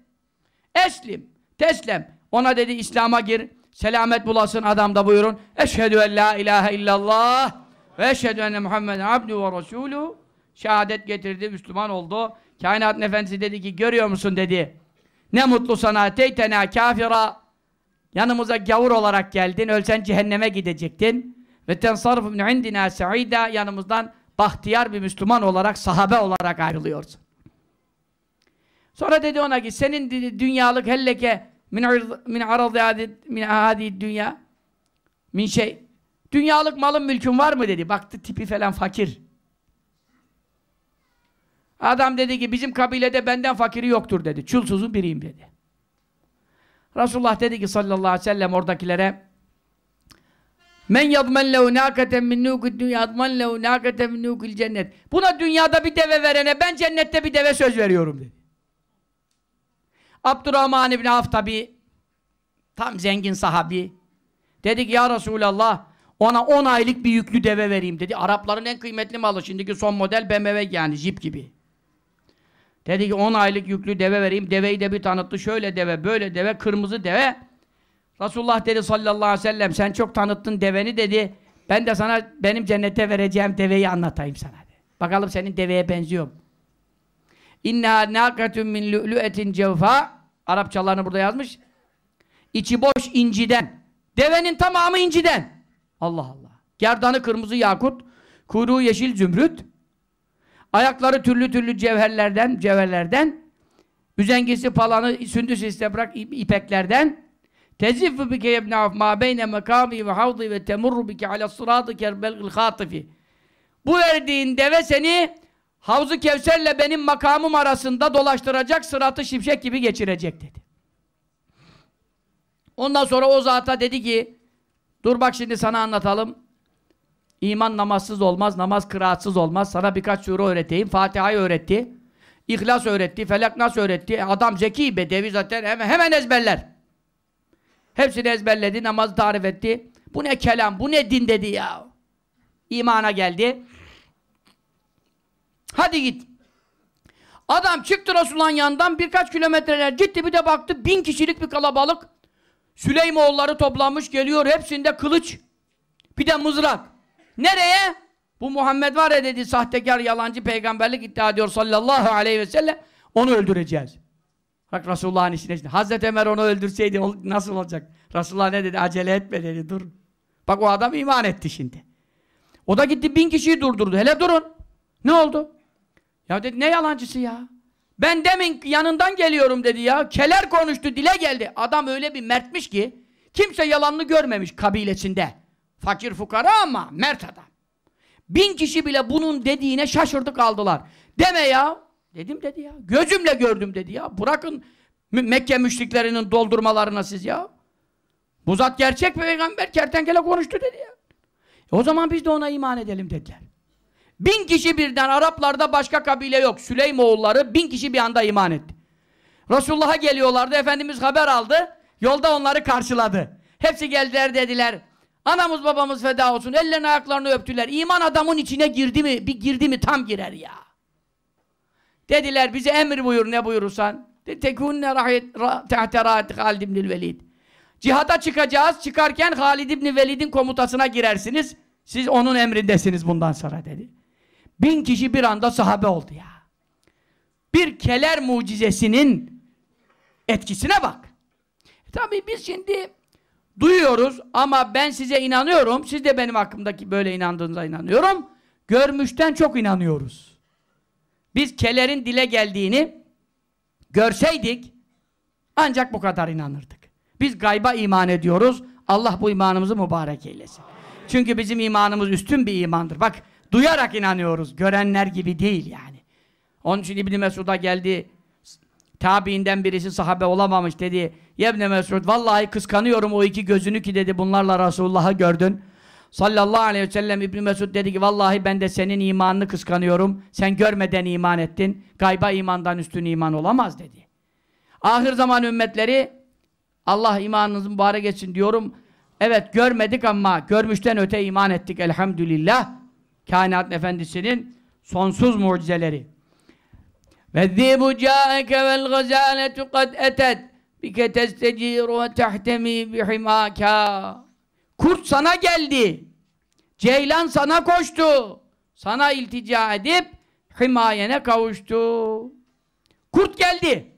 Eslim, teslem. Ona dedi İslam'a gir, selamet bulasın adam da buyurun. Eşhedü en la ilahe illallah ve eşhedü enne Muhammeden abdü ve resulü. Şehadet getirdi, Müslüman oldu. Kainatın efendisi dedi ki, görüyor musun dedi. Ne mutlu sana teytena kafira. Yanımıza gavur olarak geldin, ölsen cehenneme gidecektin. Ve tensarfu min indina sa'ida yanımızdan bahtiyar bir Müslüman olarak, sahabe olarak ayrılıyorsun. Sonra dedi ona ki senin dünyalık helleke min min aradi min hadi dünya min şey dünyalık malın mülkün var mı dedi. Baktı tipi falan fakir. Adam dedi ki bizim kabilede benden fakiri yoktur dedi. Çulsuzun biriyim dedi. Resulullah dedi ki sallallahu aleyhi ve sellem oradakilere Men yadmen lehu nâketen min nûkid dünya yadmen lehu nâketen min nûkil cennet. Buna dünyada bir deve verene ben cennette bir deve söz veriyorum dedi. Abdurrahman İbni Avf tabi tam zengin sahabi. Dedik ya Resulallah ona 10 aylık bir yüklü deve vereyim dedi. Arapların en kıymetli malı. Şimdiki son model BMW yani Jeep gibi. Dedi ki 10 aylık yüklü deve vereyim. Deveyi de bir tanıttı. Şöyle deve, böyle deve, kırmızı deve. Resulullah dedi sallallahu aleyhi ve sellem sen çok tanıttın deveni dedi. Ben de sana benim cennete vereceğim deveyi anlatayım sana. Dedi. Bakalım senin deveye benziyor mu? İnna nâkatun min lü'lü'etin cevfa Arapçalarını burada yazmış. İçi boş inciden. Devenin tamamı inciden. Allah Allah. Gerdanı kırmızı yakut, kuyruğu yeşil zümrüt, ayakları türlü türlü cevherlerden, cevherlerden, üzengisi palanı sündüs istebrak ipeklerden, teziffu bike yebne af ma beyne mekami ve havdi ve temurru bike ala sıradı kerbelgil hatifi. Bu verdiğin deve seni Havzu Kevser'le benim makamım arasında dolaştıracak, sıratı şimşek gibi geçirecek dedi. Ondan sonra o zata dedi ki, dur bak şimdi sana anlatalım. İman namazsız olmaz, namaz kıraatsız olmaz. Sana birkaç sure öğreteyim. Fatiha'yı öğretti. İhlas öğretti, Felak Nas öğretti. Adam zeki, bedevi zaten hemen, hemen ezberler. Hepsini ezberledi, namazı tarif etti. Bu ne kelam, bu ne din dedi ya. İmana geldi. Hadi git. Adam çıktı Resulullah'ın yanından birkaç kilometreler gitti bir de baktı bin kişilik bir kalabalık. Süleymoğulları toplanmış geliyor hepsinde kılıç. Bir de mızrak. Nereye? Bu Muhammed var ya dedi sahtekar yalancı peygamberlik iddia ediyor sallallahu aleyhi ve sellem. Onu öldüreceğiz. Bak Resulullah'ın işine şimdi. Hazreti Ömer onu öldürseydi nasıl olacak? Resulullah ne dedi? Acele etme dedi. Dur. Bak o adam iman etti şimdi. O da gitti bin kişiyi durdurdu. Hele durun. Ne oldu? Ya dedi ne yalancısı ya? Ben demin yanından geliyorum dedi ya. Keler konuştu, dile geldi. Adam öyle bir mertmiş ki kimse yalanını görmemiş kabilesinde. Fakir fukara ama mert adam. Bin kişi bile bunun dediğine şaşırdı kaldılar. Deme ya. Dedim dedi ya. Gözümle gördüm dedi ya. Bırakın Mekke müşriklerinin doldurmalarına siz ya. Bu zat gerçek peygamber kertenkele konuştu dedi ya. E o zaman biz de ona iman edelim dediler. Bin kişi birden Araplarda başka kabile yok. Süleymoğulları bin kişi bir anda iman etti. Resulullah'a geliyorlardı. Efendimiz haber aldı. Yolda onları karşıladı. Hepsi geldiler dediler. Anamız babamız feda olsun. Ellerini ayaklarını öptüler. İman adamın içine girdi mi? Bir girdi mi tam girer ya. Dediler bize emir buyur ne buyurursan. Tekunne tehte rahat Halid ibn Velid. Cihada çıkacağız. Çıkarken Halid ibn Velid'in komutasına girersiniz. Siz onun emrindesiniz bundan sonra dedi. Bin kişi bir anda sahabe oldu ya. Bir keler mucizesinin etkisine bak. E tabii biz şimdi duyuyoruz ama ben size inanıyorum. Siz de benim hakkımdaki böyle inandığınıza inanıyorum. Görmüşten çok inanıyoruz. Biz kelerin dile geldiğini görseydik ancak bu kadar inanırdık. Biz gayba iman ediyoruz. Allah bu imanımızı mübarek eylesin. Çünkü bizim imanımız üstün bir imandır. Bak Duyarak inanıyoruz. Görenler gibi değil yani. Onun için İbni Mesud'a geldi. Tabiinden birisi sahabe olamamış dedi. Yebne Mesud vallahi kıskanıyorum o iki gözünü ki dedi bunlarla Resulullah'ı gördün sallallahu aleyhi ve sellem İbn Mesud dedi ki vallahi ben de senin imanını kıskanıyorum. Sen görmeden iman ettin. Gayba imandan üstün iman olamaz dedi. Ahir zaman ümmetleri Allah imanınızı mübarek etsin diyorum. Evet görmedik ama görmüşten öte iman ettik elhamdülillah. Kainat efendisinin sonsuz mucizeleri. Ve zibu ca'eke vel gazaletu kad etet bike testecir ve tehtemi bihimaka. Kurt sana geldi. Ceylan sana koştu. Sana iltica edip himayene kavuştu. Kurt geldi.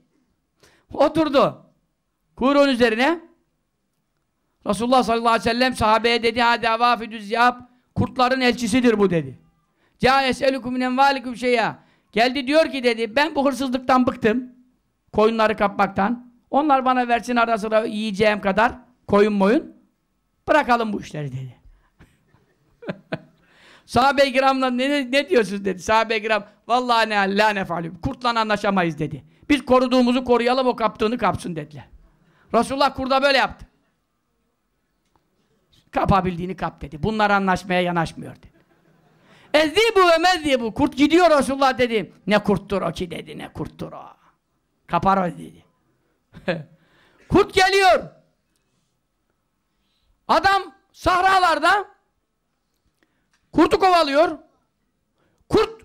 Oturdu. Kuyruğun üzerine Resulullah sallallahu aleyhi ve sellem sahabeye dedi hadi avafidüz yap kurtların elçisidir bu dedi. Ca eselukum minen valikum şeyya. Geldi diyor ki dedi ben bu hırsızlıktan bıktım. Koyunları kapmaktan. Onlar bana versin ara sıra yiyeceğim kadar koyun moyun. Bırakalım bu işleri dedi. Sahabe-i kiramla ne, ne diyorsunuz dedi. Sahabe-i kiram vallahi ne la nefalü. Kurtla anlaşamayız dedi. Biz koruduğumuzu koruyalım o kaptığını kapsın dediler. Resulullah kurda böyle yaptı. Kapabildiğini kap dedi. Bunlar anlaşmaya yanaşmıyor dedi. Ezzibu ve mezzibu. Kurt gidiyor Resulullah dedi. Ne kurttur o ki dedi. Ne kurttur o. Kapar o dedi. Kurt geliyor. Adam sahralarda kurtu kovalıyor. Kurt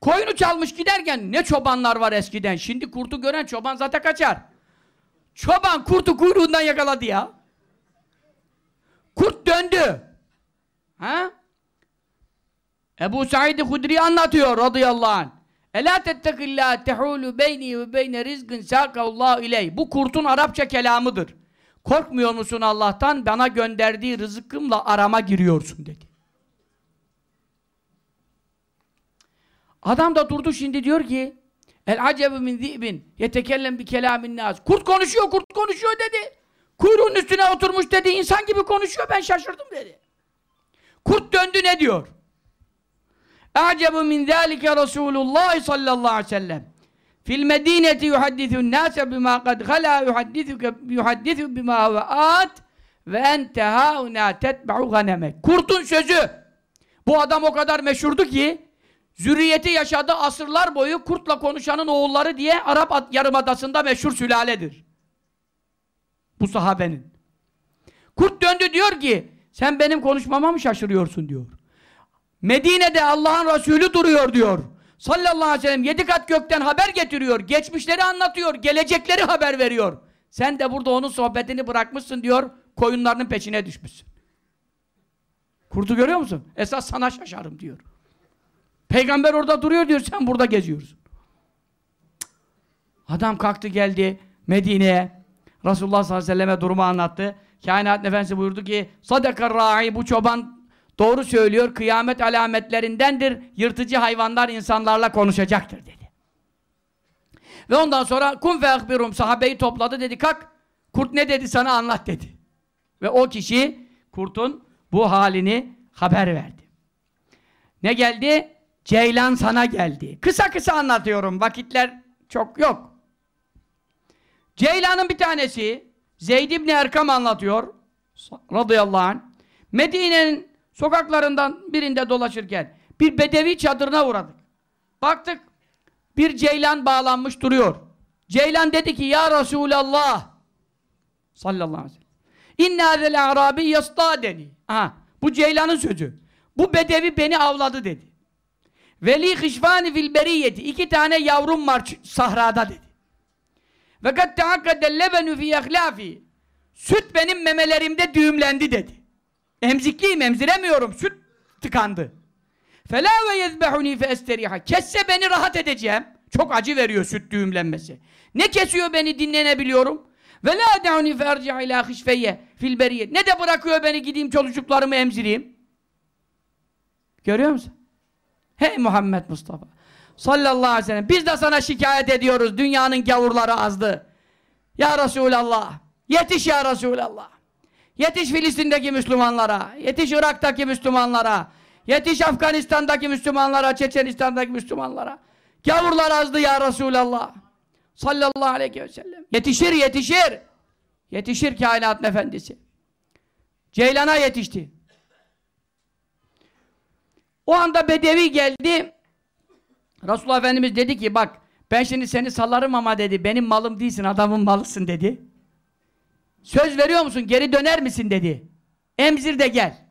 koyunu çalmış giderken ne çobanlar var eskiden. Şimdi kurtu gören çoban zaten kaçar. Çoban kurtu kuyruğundan yakaladı ya. Kurt döndü. Ha? Ebu Said-i Hudri anlatıyor radıyallahu anh. Ela tettekillâ tehûlü beyni ve beyne rizgın sâkavallâhu ileyh. Bu kurtun Arapça kelamıdır. Korkmuyor musun Allah'tan? Bana gönderdiği rızkımla arama giriyorsun dedi. Adam da durdu şimdi diyor ki El acebu min zi'bin yetekellem bi kelamin nas. Kurt konuşuyor, kurt konuşuyor dedi. Kuyruğun üstüne oturmuş dedi. insan gibi konuşuyor. Ben şaşırdım dedi. Kurt döndü ne diyor? A'cebu min zâlike Resulullah sallallahu aleyhi ve sellem. Fil medineti yuhaddithun nâse bima kad halâ yuhaddithuke yuhaddithu bima ve at ve ente hauna tetba'u ganemek. Kurtun sözü. Bu adam o kadar meşhurdu ki zürriyeti yaşadığı asırlar boyu kurtla konuşanın oğulları diye Arap Yarımadası'nda meşhur sülaledir. Bu sahabenin. Kurt döndü diyor ki sen benim konuşmama mı şaşırıyorsun diyor. Medine'de Allah'ın Resulü duruyor diyor. Sallallahu aleyhi ve sellem yedi kat gökten haber getiriyor. Geçmişleri anlatıyor. Gelecekleri haber veriyor. Sen de burada onun sohbetini bırakmışsın diyor. Koyunlarının peşine düşmüşsün. Kurtu görüyor musun? Esas sana şaşarım diyor. Peygamber orada duruyor diyor. Sen burada geziyorsun. Adam kalktı geldi Medine'ye. Resulullah sallallahu aleyhi ve selleme durumu anlattı. Kainat Efendisi buyurdu ki Sadakar ra'i bu çoban doğru söylüyor. Kıyamet alametlerindendir. Yırtıcı hayvanlar insanlarla konuşacaktır dedi. Ve ondan sonra kum fe akbirum sahabeyi topladı dedi kalk. Kurt ne dedi sana anlat dedi. Ve o kişi kurtun bu halini haber verdi. Ne geldi? Ceylan sana geldi. Kısa kısa anlatıyorum. Vakitler çok yok. Ceylan'ın bir tanesi Zeyd İbni Erkam anlatıyor radıyallahu anh Medine'nin sokaklarından birinde dolaşırken bir bedevi çadırına uğradık. Baktık bir ceylan bağlanmış duruyor. Ceylan dedi ki ya Resulallah sallallahu aleyhi ve sellem inna zel arabi yastadeni aha bu ceylanın sözü. Bu bedevi beni avladı dedi. Veli hışvani fil beriyeti iki tane yavrum var sahrada dedi. Ve kad teakkadel lebenu fi. Süt benim memelerimde düğümlendi dedi. Emzikliyim, emziremiyorum. Süt tıkandı. Fela ve yezbehuni fe esteriha. Kesse beni rahat edeceğim. Çok acı veriyor süt düğümlenmesi. Ne kesiyor beni dinlenebiliyorum? Ve la da'uni fe erci'a ila hişfeyye fil beriyet. Ne de bırakıyor beni gideyim çocuklarımı emzireyim. Görüyor musun? Hey Muhammed Mustafa. Sallallahu aleyhi ve sellem. Biz de sana şikayet ediyoruz. Dünyanın gavurları azdı. Ya Resulallah. Yetiş ya Resulallah. Yetiş Filistin'deki Müslümanlara. Yetiş Irak'taki Müslümanlara. Yetiş Afganistan'daki Müslümanlara. Çeçenistan'daki Müslümanlara. Gavurlar azdı ya Resulallah. Sallallahu aleyhi ve sellem. Yetişir yetişir. Yetişir kainatın efendisi. Ceylan'a yetişti. O anda Bedevi geldi. Resulullah Efendimiz dedi ki bak ben şimdi seni salarım ama dedi benim malım değilsin adamın malısın dedi. Söz veriyor musun geri döner misin dedi. Emzir de gel.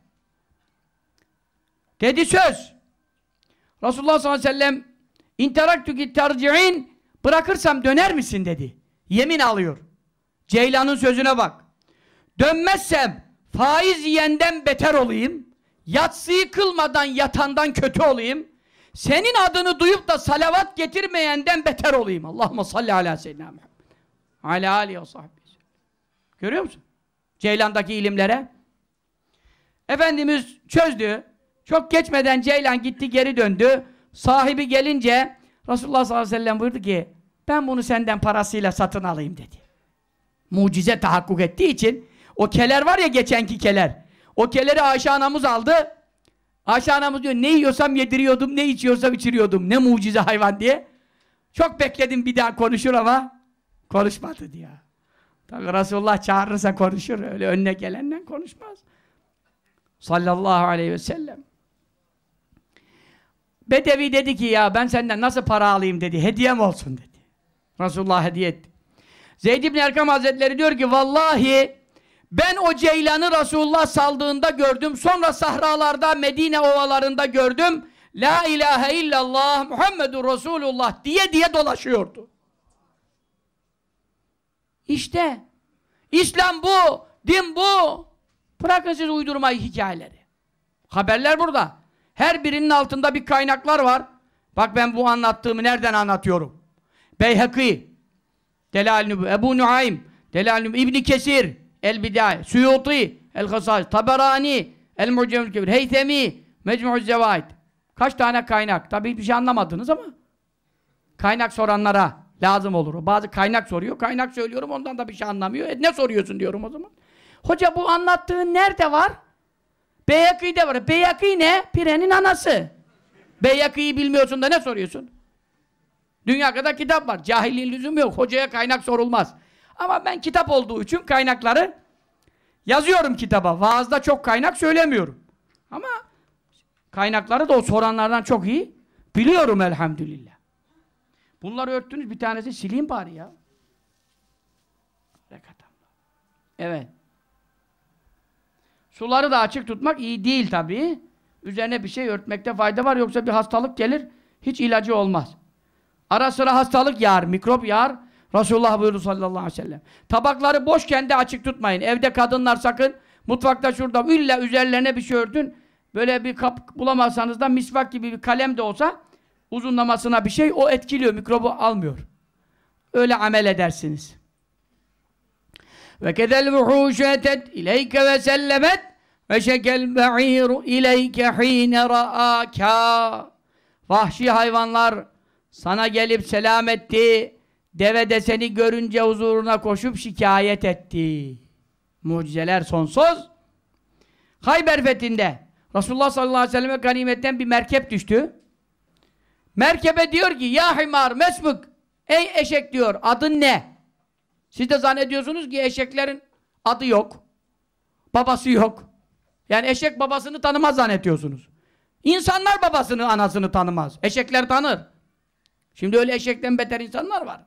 Dedi söz. Resulullah sallallahu aleyhi ve sellem interaktuki terci'in bırakırsam döner misin dedi. Yemin alıyor. Ceylan'ın sözüne bak. Dönmezsem faiz yiyenden beter olayım. Yatsıyı kılmadan yatandan kötü olayım. Senin adını duyup da salavat getirmeyenden beter olayım. Allahümme salli ala seyyidina Muhammed. Ala alihi ve sahbihi. Görüyor musun? Ceylan'daki ilimlere. Efendimiz çözdü. Çok geçmeden Ceylan gitti geri döndü. Sahibi gelince Resulullah sallallahu aleyhi ve sellem buyurdu ki ben bunu senden parasıyla satın alayım dedi. Mucize tahakkuk ettiği için o keler var ya geçenki keler. O keleri Ayşe anamız aldı. Ayşe anamız diyor ne yiyorsam yediriyordum, ne içiyorsam içiriyordum. Ne mucize hayvan diye. Çok bekledim bir daha konuşur ama konuşmadı diyor. Tabi Resulullah çağırırsa konuşur. Öyle önüne gelenden konuşmaz. Sallallahu aleyhi ve sellem. Bedevi dedi ki ya ben senden nasıl para alayım dedi. Hediyem olsun dedi. Resulullah hediye etti. Zeyd ibn Erkam Hazretleri diyor ki vallahi ben o ceylanı Resulullah saldığında gördüm. Sonra sahralarda Medine ovalarında gördüm. La ilahe illallah Muhammedur Resulullah diye diye dolaşıyordu. İşte İslam bu, din bu. Bırakın siz uydurmayı hikayeleri. Haberler burada. Her birinin altında bir kaynaklar var. Bak ben bu anlattığımı nereden anlatıyorum? Beyhaki, Delal Ebu Nuaym, Delal İbn Kesir, El Bidaye, Suyuti, El Hasas, Taberani, El Mucemül Kebir, Heytemi, Mecmu'uz Zevait. Kaç tane kaynak? Tabii hiçbir şey anlamadınız ama kaynak soranlara lazım olur. Bazı kaynak soruyor, kaynak söylüyorum ondan da bir şey anlamıyor. E ne soruyorsun diyorum o zaman. Hoca bu anlattığın nerede var? Beyakî'de var. Beyakî ne? Pirenin anası. Beyakî'yi bilmiyorsun da ne soruyorsun? Dünya kadar kitap var. Cahilliğin lüzumu yok. Hocaya kaynak sorulmaz. Ama ben kitap olduğu için kaynakları yazıyorum kitaba. Vaazda çok kaynak söylemiyorum. Ama kaynakları da o soranlardan çok iyi biliyorum elhamdülillah. Bunları örttünüz bir tanesi sileyim bari ya. Evet. Suları da açık tutmak iyi değil tabii. Üzerine bir şey örtmekte fayda var yoksa bir hastalık gelir hiç ilacı olmaz. Ara sıra hastalık yağar, mikrop yağar. Resulullah buyurdu sallallahu aleyhi ve sellem. Tabakları boşken de açık tutmayın. Evde kadınlar sakın mutfakta şurada illa üzerlerine bir şey örtün. Böyle bir kap bulamazsanız da misvak gibi bir kalem de olsa uzunlamasına bir şey o etkiliyor, mikrobu almıyor. Öyle amel edersiniz. Ve kedel vuhuşetet ileyke ve sellemet ve şekel be'iru ileyke hîne ra'âkâ Vahşi hayvanlar sana gelip selam etti. Deve de seni görünce huzuruna koşup şikayet etti. Mucizeler sonsuz. Hayber fethinde Resulullah sallallahu aleyhi ve selleme ganimetten bir merkep düştü. Merkebe diyor ki ya himar mesmuk ey eşek diyor adın ne? Siz de zannediyorsunuz ki eşeklerin adı yok. Babası yok. Yani eşek babasını tanımaz zannediyorsunuz. İnsanlar babasını, anasını tanımaz. Eşekler tanır. Şimdi öyle eşekten beter insanlar var.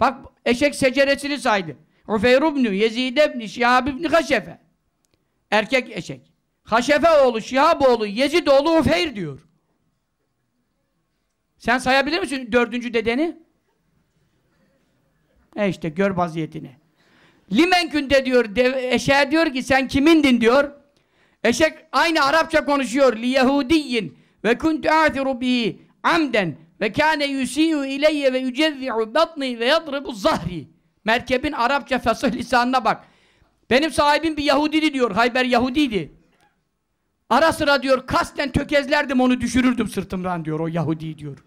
Bak eşek seceresini saydı. Ufeyr ibn Yezid ibn Şihab ibn Haşefe. Erkek eşek. Haşefe oğlu, Şihab oğlu, Yezid oğlu Ufeyr diyor. Sen sayabilir misin dördüncü dedeni? E işte gör vaziyetini. Limenkünde diyor, eşeğe diyor ki sen kimindin diyor. Eşek aynı Arapça konuşuyor. Li ve kuntu a'tiru bihi amden ve kâne yusiyu ileyye ve yücezzi'u batni ve yadribu zahri. Merkebin Arapça fasih lisanına bak. Benim sahibim bir Yahudiydi diyor. Hayber Yahudiydi. Ara sıra diyor kasten tökezlerdim onu düşürürdüm sırtımdan diyor o Yahudi diyor.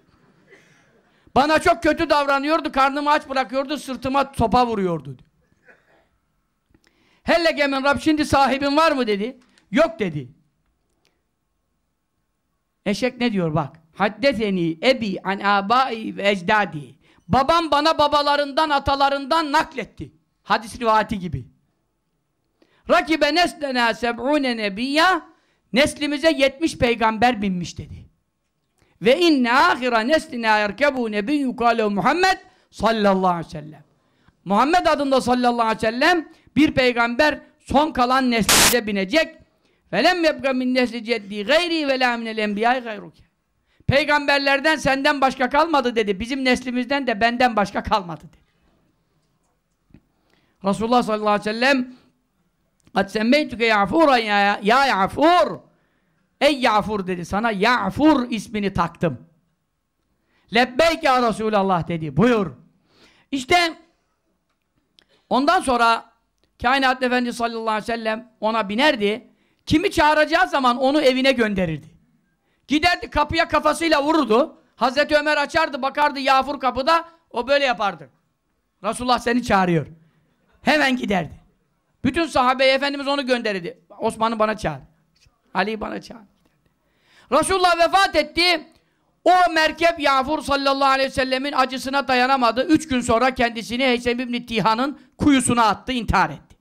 Bana çok kötü davranıyordu, karnımı aç bırakıyordu, sırtıma sopa vuruyordu. Diyor. Hellegemin Rab şimdi sahibin var mı dedi. Yok dedi. Eşek ne diyor bak. Haddeseni ebi an abai ve ecdadi. Babam bana babalarından, atalarından nakletti. Hadis rivayeti gibi. Rakibe neslena seb'une nebiyya neslimize 70 peygamber binmiş dedi. Ve inne ahira neslina yerkebu nebi yukalehu Muhammed sallallahu aleyhi ve sellem. Muhammed adında sallallahu aleyhi ve sellem bir peygamber son kalan neslimize binecek. Velem yebga min nesli ceddi gayri ve la minel enbiyai gayruke. Peygamberlerden senden başka kalmadı dedi. Bizim neslimizden de benden başka kalmadı dedi. Resulullah sallallahu aleyhi ve sellem Kad semmeytüke ya, ya ya'fur Ey ya'fur dedi. Sana ya'fur ismini taktım. Lebbeyk ya Resulallah dedi. Buyur. İşte ondan sonra Kainat Efendi sallallahu aleyhi ve sellem ona binerdi. Kimi çağıracağı zaman onu evine gönderirdi. Giderdi kapıya kafasıyla vururdu. Hazreti Ömer açardı bakardı Yağfur kapıda o böyle yapardı. Resulullah seni çağırıyor. Hemen giderdi. Bütün sahabeye Efendimiz onu gönderirdi. Osman'ı bana çağır. Ali'yi bana çağır. Resulullah vefat etti. O merkep Yağfur sallallahu aleyhi ve sellemin acısına dayanamadı. Üç gün sonra kendisini Heysem İbni Tihan'ın kuyusuna attı, intihar etti.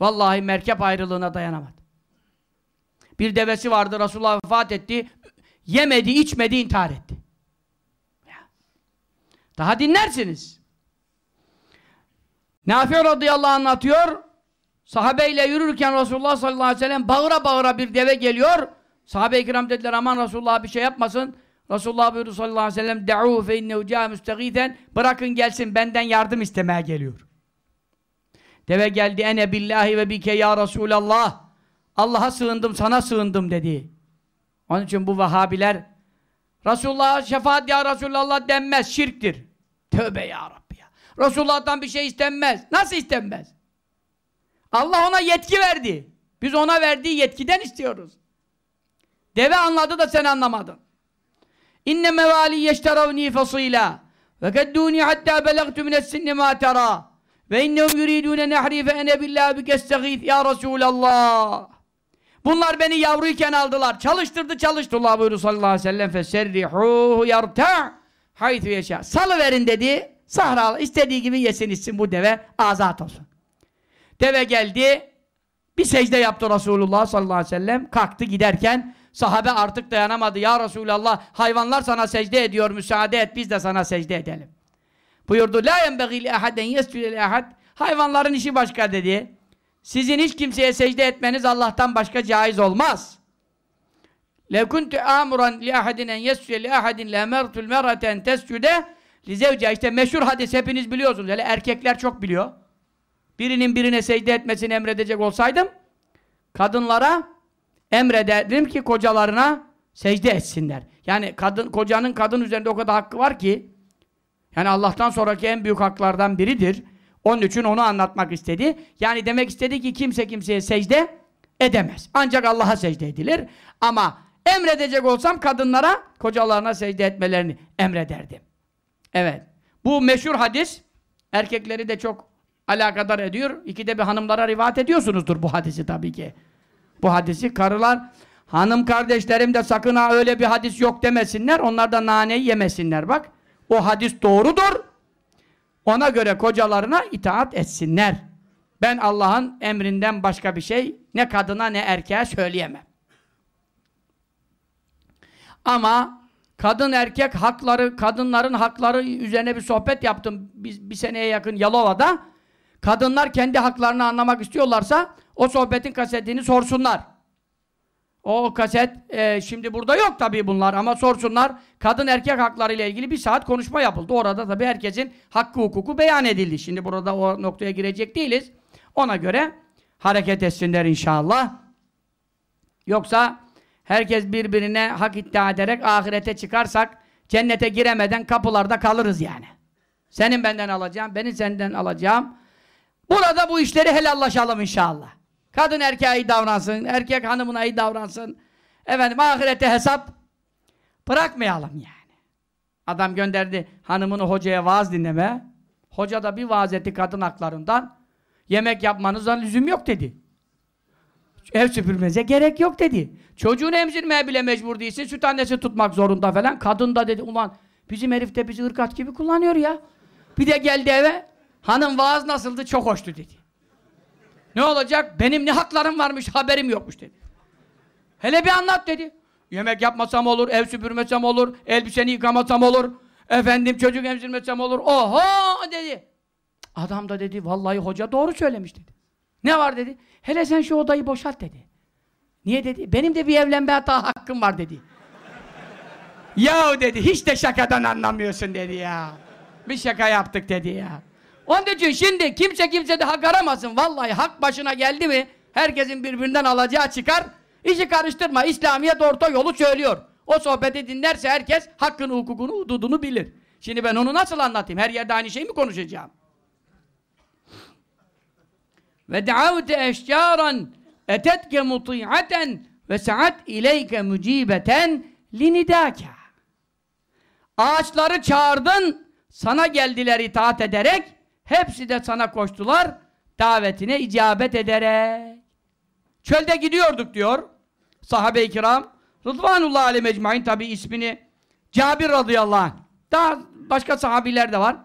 Vallahi merkep ayrılığına dayanamadı. Bir devesi vardı, Resulullah vefat etti. Yemedi, içmedi, intihar etti. Daha dinlersiniz. Nafi radıyallahu anlatıyor. Sahabeyle yürürken Resulullah sallallahu aleyhi ve sellem bağıra bağıra bir deve geliyor. Sahabe-i kiram dediler aman Resulullah bir şey yapmasın. Resulullah buyurdu sallallahu aleyhi ve sellem de'û fe innehu câ müstegîten bırakın gelsin benden yardım istemeye geliyor. Deve geldi ene billahi ve bike ya Resulallah. Allah'a sığındım sana sığındım dedi. Onun için bu Vahabiler Resulullah şefaat ya Resulallah denmez şirktir. Tövbe ya Rabbi ya. Resulullah'tan bir şey istenmez. Nasıl istenmez? Allah ona yetki verdi. Biz ona verdiği yetkiden istiyoruz. Deve anladı da sen anlamadın. İnne mevali yeşteravni fasila ve kedduni hatta belagtu mines sinni ma tera ve innehum yuridune nehri fe ene billahi bikestagith ya Resulallah. Bunlar beni yavruyken aldılar. Çalıştırdı çalıştırdı buyurdu sallallahu aleyhi ve sellem feserrihuhu yarta haythu yaşa. Salı verin dedi. Sahra istediği gibi yesin içsin bu deve azat olsun. Deve geldi. Bir secde yaptı Resulullah sallallahu aleyhi ve sellem. Kalktı giderken Sahabe artık dayanamadı. Ya Resulallah hayvanlar sana secde ediyor. Müsaade et biz de sana secde edelim. Buyurdu. La yenbegil ehaden yescüdel ehad. Hayvanların işi başka dedi. Sizin hiç kimseye secde etmeniz Allah'tan başka caiz olmaz. Le kuntu amuran li ahadin en yescüde li ahadin le emertul meraten tescüde li zevce. İşte meşhur hadis hepiniz biliyorsunuz. Hele erkekler çok biliyor. Birinin birine secde etmesini emredecek olsaydım kadınlara emrederdim ki kocalarına secde etsinler. Yani kadın kocanın kadın üzerinde o kadar hakkı var ki yani Allah'tan sonraki en büyük haklardan biridir. Onun için onu anlatmak istedi. Yani demek istedi ki kimse kimseye secde edemez. Ancak Allah'a secde edilir. Ama emredecek olsam kadınlara kocalarına secde etmelerini emrederdim. Evet. Bu meşhur hadis erkekleri de çok alakadar ediyor. İkide bir hanımlara rivayet ediyorsunuzdur bu hadisi tabii ki. Bu hadisi karılar hanım kardeşlerim de sakın ha öyle bir hadis yok demesinler. Onlar da naneyi yemesinler bak. O hadis doğrudur. Ona göre kocalarına itaat etsinler. Ben Allah'ın emrinden başka bir şey ne kadına ne erkeğe söyleyemem. Ama kadın erkek hakları, kadınların hakları üzerine bir sohbet yaptım bir, bir seneye yakın Yalova'da. Kadınlar kendi haklarını anlamak istiyorlarsa o sohbetin kasetini sorsunlar. O kaset e, şimdi burada yok tabii bunlar ama sorsunlar. Kadın erkek hakları ile ilgili bir saat konuşma yapıldı. Orada tabii herkesin hakkı hukuku beyan edildi. Şimdi burada o noktaya girecek değiliz. Ona göre hareket etsinler inşallah. Yoksa herkes birbirine hak iddia ederek ahirete çıkarsak cennete giremeden kapılarda kalırız yani. Senin benden alacağım, benim senden alacağım. Burada bu işleri helallaşalım inşallah. Kadın erkeğe iyi davransın, erkek hanımına iyi davransın. Efendim ahirete hesap bırakmayalım yani. Adam gönderdi hanımını hocaya vaaz dinleme. Hoca da bir vaaz etti kadın haklarından. Yemek yapmanıza lüzum yok dedi. Ev süpürmenize gerek yok dedi. Çocuğunu emzirmeye bile mecbur değilsin. Süt annesi tutmak zorunda falan. Kadın da dedi ulan bizim herif de bizi ırkat gibi kullanıyor ya. Bir de geldi eve. Hanım vaaz nasıldı? Çok hoştu dedi. Ne olacak? Benim ne haklarım varmış haberim yokmuş dedi. Hele bir anlat dedi. Yemek yapmasam olur, ev süpürmesem olur, elbiseni yıkamasam olur, efendim çocuk emzirmesem olur. Oho dedi. Adam da dedi, vallahi hoca doğru söylemiş dedi. Ne var dedi. Hele sen şu odayı boşalt dedi. Niye dedi? Benim de bir evlenme hata hakkım var dedi. Yahu dedi, hiç de şakadan anlamıyorsun dedi ya. Bir şaka yaptık dedi ya. Onun için şimdi kimse kimse de hak aramasın. Vallahi hak başına geldi mi herkesin birbirinden alacağı çıkar. İşi karıştırma. İslamiyet orta yolu söylüyor. O sohbeti dinlerse herkes hakkını, hukukunu, hududunu bilir. Şimdi ben onu nasıl anlatayım? Her yerde aynı şeyi mi konuşacağım? Ve da'avte eşcaran etetke muti'aten ve sa'at ileyke mücibeten linidâke. Ağaçları çağırdın, sana geldiler itaat ederek, hepsi de sana koştular, davetine icabet ederek. Çölde gidiyorduk diyor sahabe-i kiram. Rıdvanullah aleyhi mecmain tabi ismini Cabir radıyallahu anh. Daha başka sahabiler de var.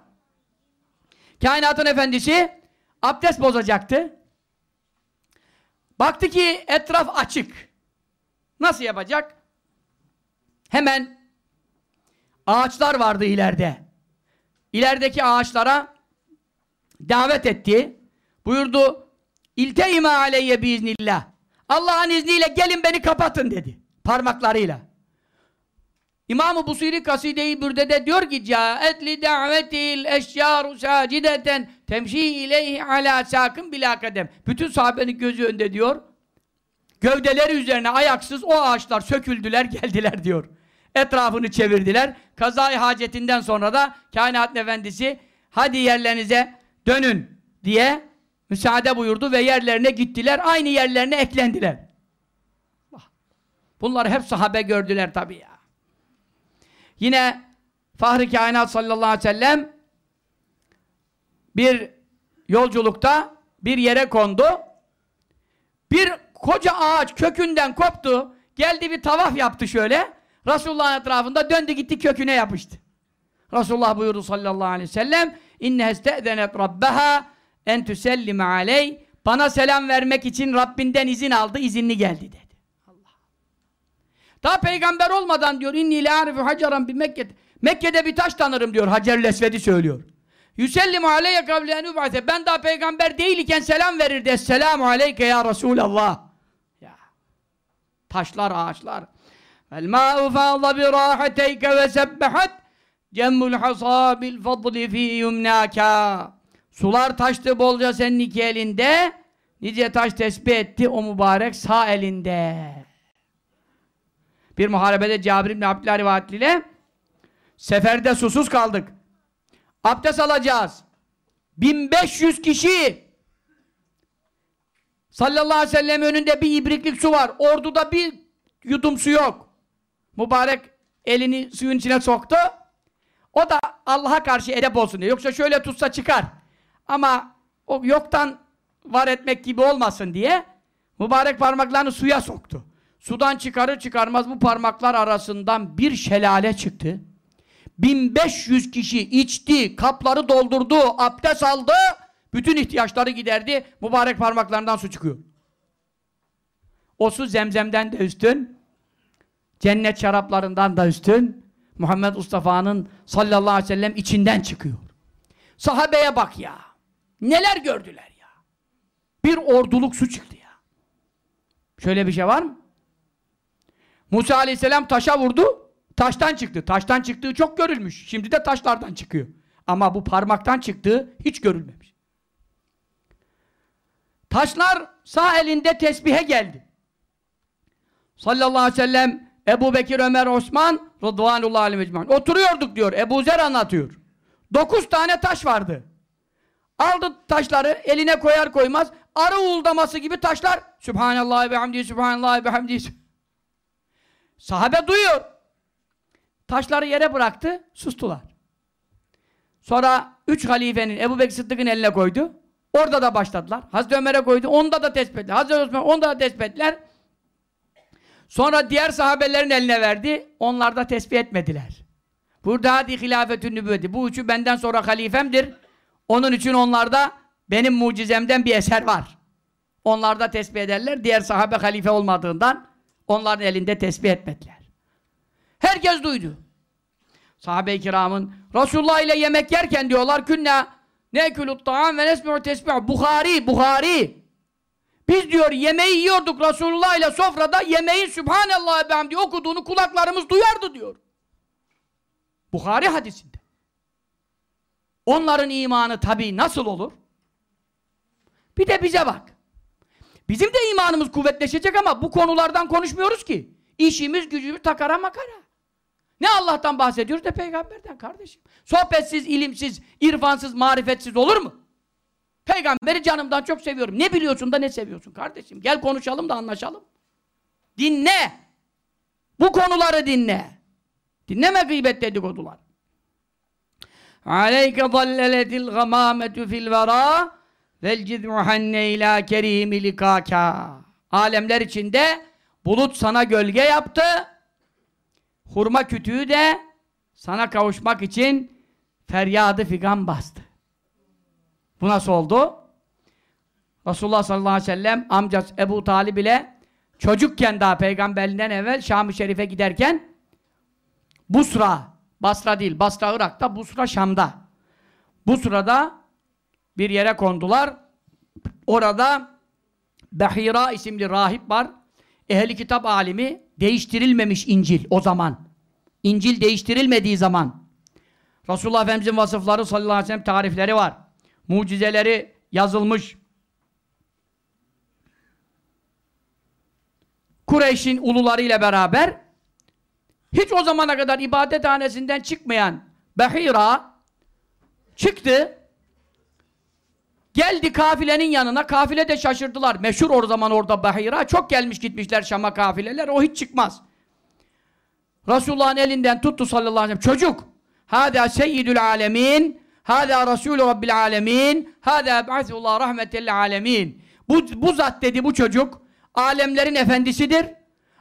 Kainatın efendisi abdest bozacaktı. Baktı ki etraf açık. Nasıl yapacak? Hemen ağaçlar vardı ileride. İlerideki ağaçlara davet etti. Buyurdu İlteime aleyye biiznillah. Allah'ın izniyle gelin beni kapatın dedi. Parmaklarıyla. İmam-ı Busiri Kaside-i Bürde'de diyor ki Câet li davetil eşyâru sâcideten temşî ileyhi alâ sâkın bilâ kadem. Bütün sahabenin gözü önünde diyor. Gövdeleri üzerine ayaksız o ağaçlar söküldüler geldiler diyor. Etrafını çevirdiler. Kazayı hacetinden sonra da kainat efendisi hadi yerlerinize dönün diye müsaade buyurdu ve yerlerine gittiler. Aynı yerlerine eklendiler. Bunları hep sahabe gördüler tabii ya. Yine Fahri Kainat sallallahu aleyhi ve sellem bir yolculukta bir yere kondu. Bir koca ağaç kökünden koptu. Geldi bir tavaf yaptı şöyle. Resulullah'ın etrafında döndü gitti köküne yapıştı. Resulullah buyurdu sallallahu aleyhi ve sellem inne heste'denet rabbaha en tüsellime aley bana selam vermek için Rabbinden izin aldı, izinli geldi dedi. Allah. Daha peygamber olmadan diyor inni la arifu hacaran bi Mekke. Mekke'de bir taş tanırım diyor. Hacer-ül Esved'i söylüyor. Yüsellimu aleyye kavle en übate. Ben daha peygamber değil iken selam verirdi. Esselamu aleyke ya Resulallah. Ya. Taşlar, ağaçlar. Vel ma'u fâzâ bi râheteyke ve sebbehat cemmul hasâ bil fadli fî yumnâkâ. Sular taştı bolca senin iki elinde. Nice taş tesbih etti o mübarek sağ elinde. Bir muharebede Cabir İbni Abdüllah rivayetiyle seferde susuz kaldık. Abdest alacağız. 1500 kişi sallallahu aleyhi ve sellem önünde bir ibriklik su var. Orduda bir yudum su yok. Mübarek elini suyun içine soktu. O da Allah'a karşı edep olsun diye. Yoksa şöyle tutsa çıkar. Ama o yoktan var etmek gibi olmasın diye mübarek parmaklarını suya soktu. Sudan çıkarır çıkarmaz bu parmaklar arasından bir şelale çıktı. 1500 kişi içti, kapları doldurdu, abdest aldı, bütün ihtiyaçları giderdi, mübarek parmaklarından su çıkıyor. O su zemzemden de üstün, cennet şaraplarından da üstün, Muhammed Mustafa'nın sallallahu aleyhi ve sellem içinden çıkıyor. Sahabeye bak ya. Neler gördüler ya. Bir orduluk su çıktı ya. Şöyle bir şey var mı? Musa aleyhisselam taşa vurdu, taştan çıktı. Taştan çıktığı çok görülmüş. Şimdi de taşlardan çıkıyor. Ama bu parmaktan çıktığı hiç görülmemiş. Taşlar sağ elinde tesbihe geldi. Sallallahu aleyhi ve sellem Ebu Bekir, Ömer, Osman Rıdvanullah aleyhi mecmuan. Oturuyorduk diyor. Ebu Zer anlatıyor. Dokuz tane taş vardı. Aldı taşları eline koyar koymaz arı uğuldaması gibi taşlar Sübhanallah ve hamdi Sübhanallah ve hamdi Sahabe duyuyor. Taşları yere bıraktı, sustular. Sonra üç halifenin Ebu Bekir Sıddık'ın eline koydu. Orada da başladılar. Hazreti Ömer'e koydu. Onda da tespit ettiler. Hazreti Osman onda da tespit ettiler. Sonra diğer sahabelerin eline verdi. Onlar da tespit etmediler. Burada hadi hilafetün nübüvveti. Bu üçü benden sonra halifemdir. Onun için onlarda benim mucizemden bir eser var. Onlar da tespit ederler. Diğer sahabe halife olmadığından Onların elinde tesbih etmediler. Herkes duydu. Sahabe-i kiramın Resulullah ile yemek yerken diyorlar künne nekülü't ta'am ve nesmi'u tesbih. Buhari, Buhari. Biz diyor yemeği yiyorduk Resulullah ile sofrada yemeğin Sübhanallah ve hamdi okuduğunu kulaklarımız duyardı diyor. Buhari hadisinde. Onların imanı tabii nasıl olur? Bir de bize bak. Bizim de imanımız kuvvetleşecek ama bu konulardan konuşmuyoruz ki. İşimiz gücümüz takara makara. Ne Allah'tan bahsediyoruz ne peygamberden kardeşim. Sohbetsiz, ilimsiz, irfansız, marifetsiz olur mu? Peygamberi canımdan çok seviyorum. Ne biliyorsun da ne seviyorsun kardeşim? Gel konuşalım da anlaşalım. Dinle. Bu konuları dinle. Dinleme gıybet dedikodular. Aleyke zalleletil gamâmetü fil verâ vel cizmuhanne ilâ kerîmi likâkâ. Alemler içinde bulut sana gölge yaptı. Hurma kütüğü de sana kavuşmak için feryadı figan bastı. Bu nasıl oldu? Resulullah sallallahu aleyhi ve sellem amcası Ebu Talib ile çocukken daha peygamberinden evvel Şam-ı Şerif'e giderken Busra, Basra değil, Basra Irak'ta, Busra Şam'da. Busra'da bir yere kondular. Orada Behira isimli rahip var. Ehli kitap alimi değiştirilmemiş İncil o zaman. İncil değiştirilmediği zaman. Resulullah Efendimiz'in vasıfları sallallahu aleyhi ve sellem tarifleri var. Mucizeleri yazılmış. Kureyş'in ulularıyla beraber hiç o zamana kadar ibadethanesinden çıkmayan Behira çıktı. Geldi kafilenin yanına. Kafile de şaşırdılar. Meşhur o zaman orada Behira. Çok gelmiş gitmişler Şam'a kafileler. O hiç çıkmaz. Resulullah'ın elinden tuttu sallallahu aleyhi ve sellem. Çocuk. Hâdâ seyyidül alemin. Hâdâ Resulü Rabbil alemin. Hâdâ ba'thullah rahmetellil alemin. Bu, bu zat dedi bu çocuk. Alemlerin efendisidir.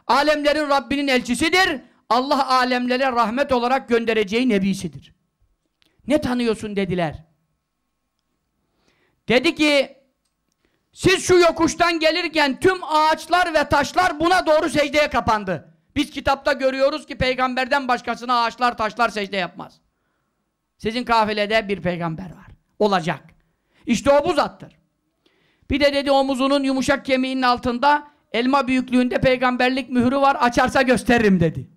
Alemlerin Rabbinin elçisidir. Allah alemlere rahmet olarak göndereceği nebisidir. Ne tanıyorsun dediler. Dedi ki siz şu yokuştan gelirken tüm ağaçlar ve taşlar buna doğru secdeye kapandı. Biz kitapta görüyoruz ki peygamberden başkasına ağaçlar taşlar secde yapmaz. Sizin kafilede bir peygamber var. Olacak. İşte o bu zattır. Bir de dedi omuzunun yumuşak kemiğinin altında elma büyüklüğünde peygamberlik mührü var. Açarsa gösteririm dedi.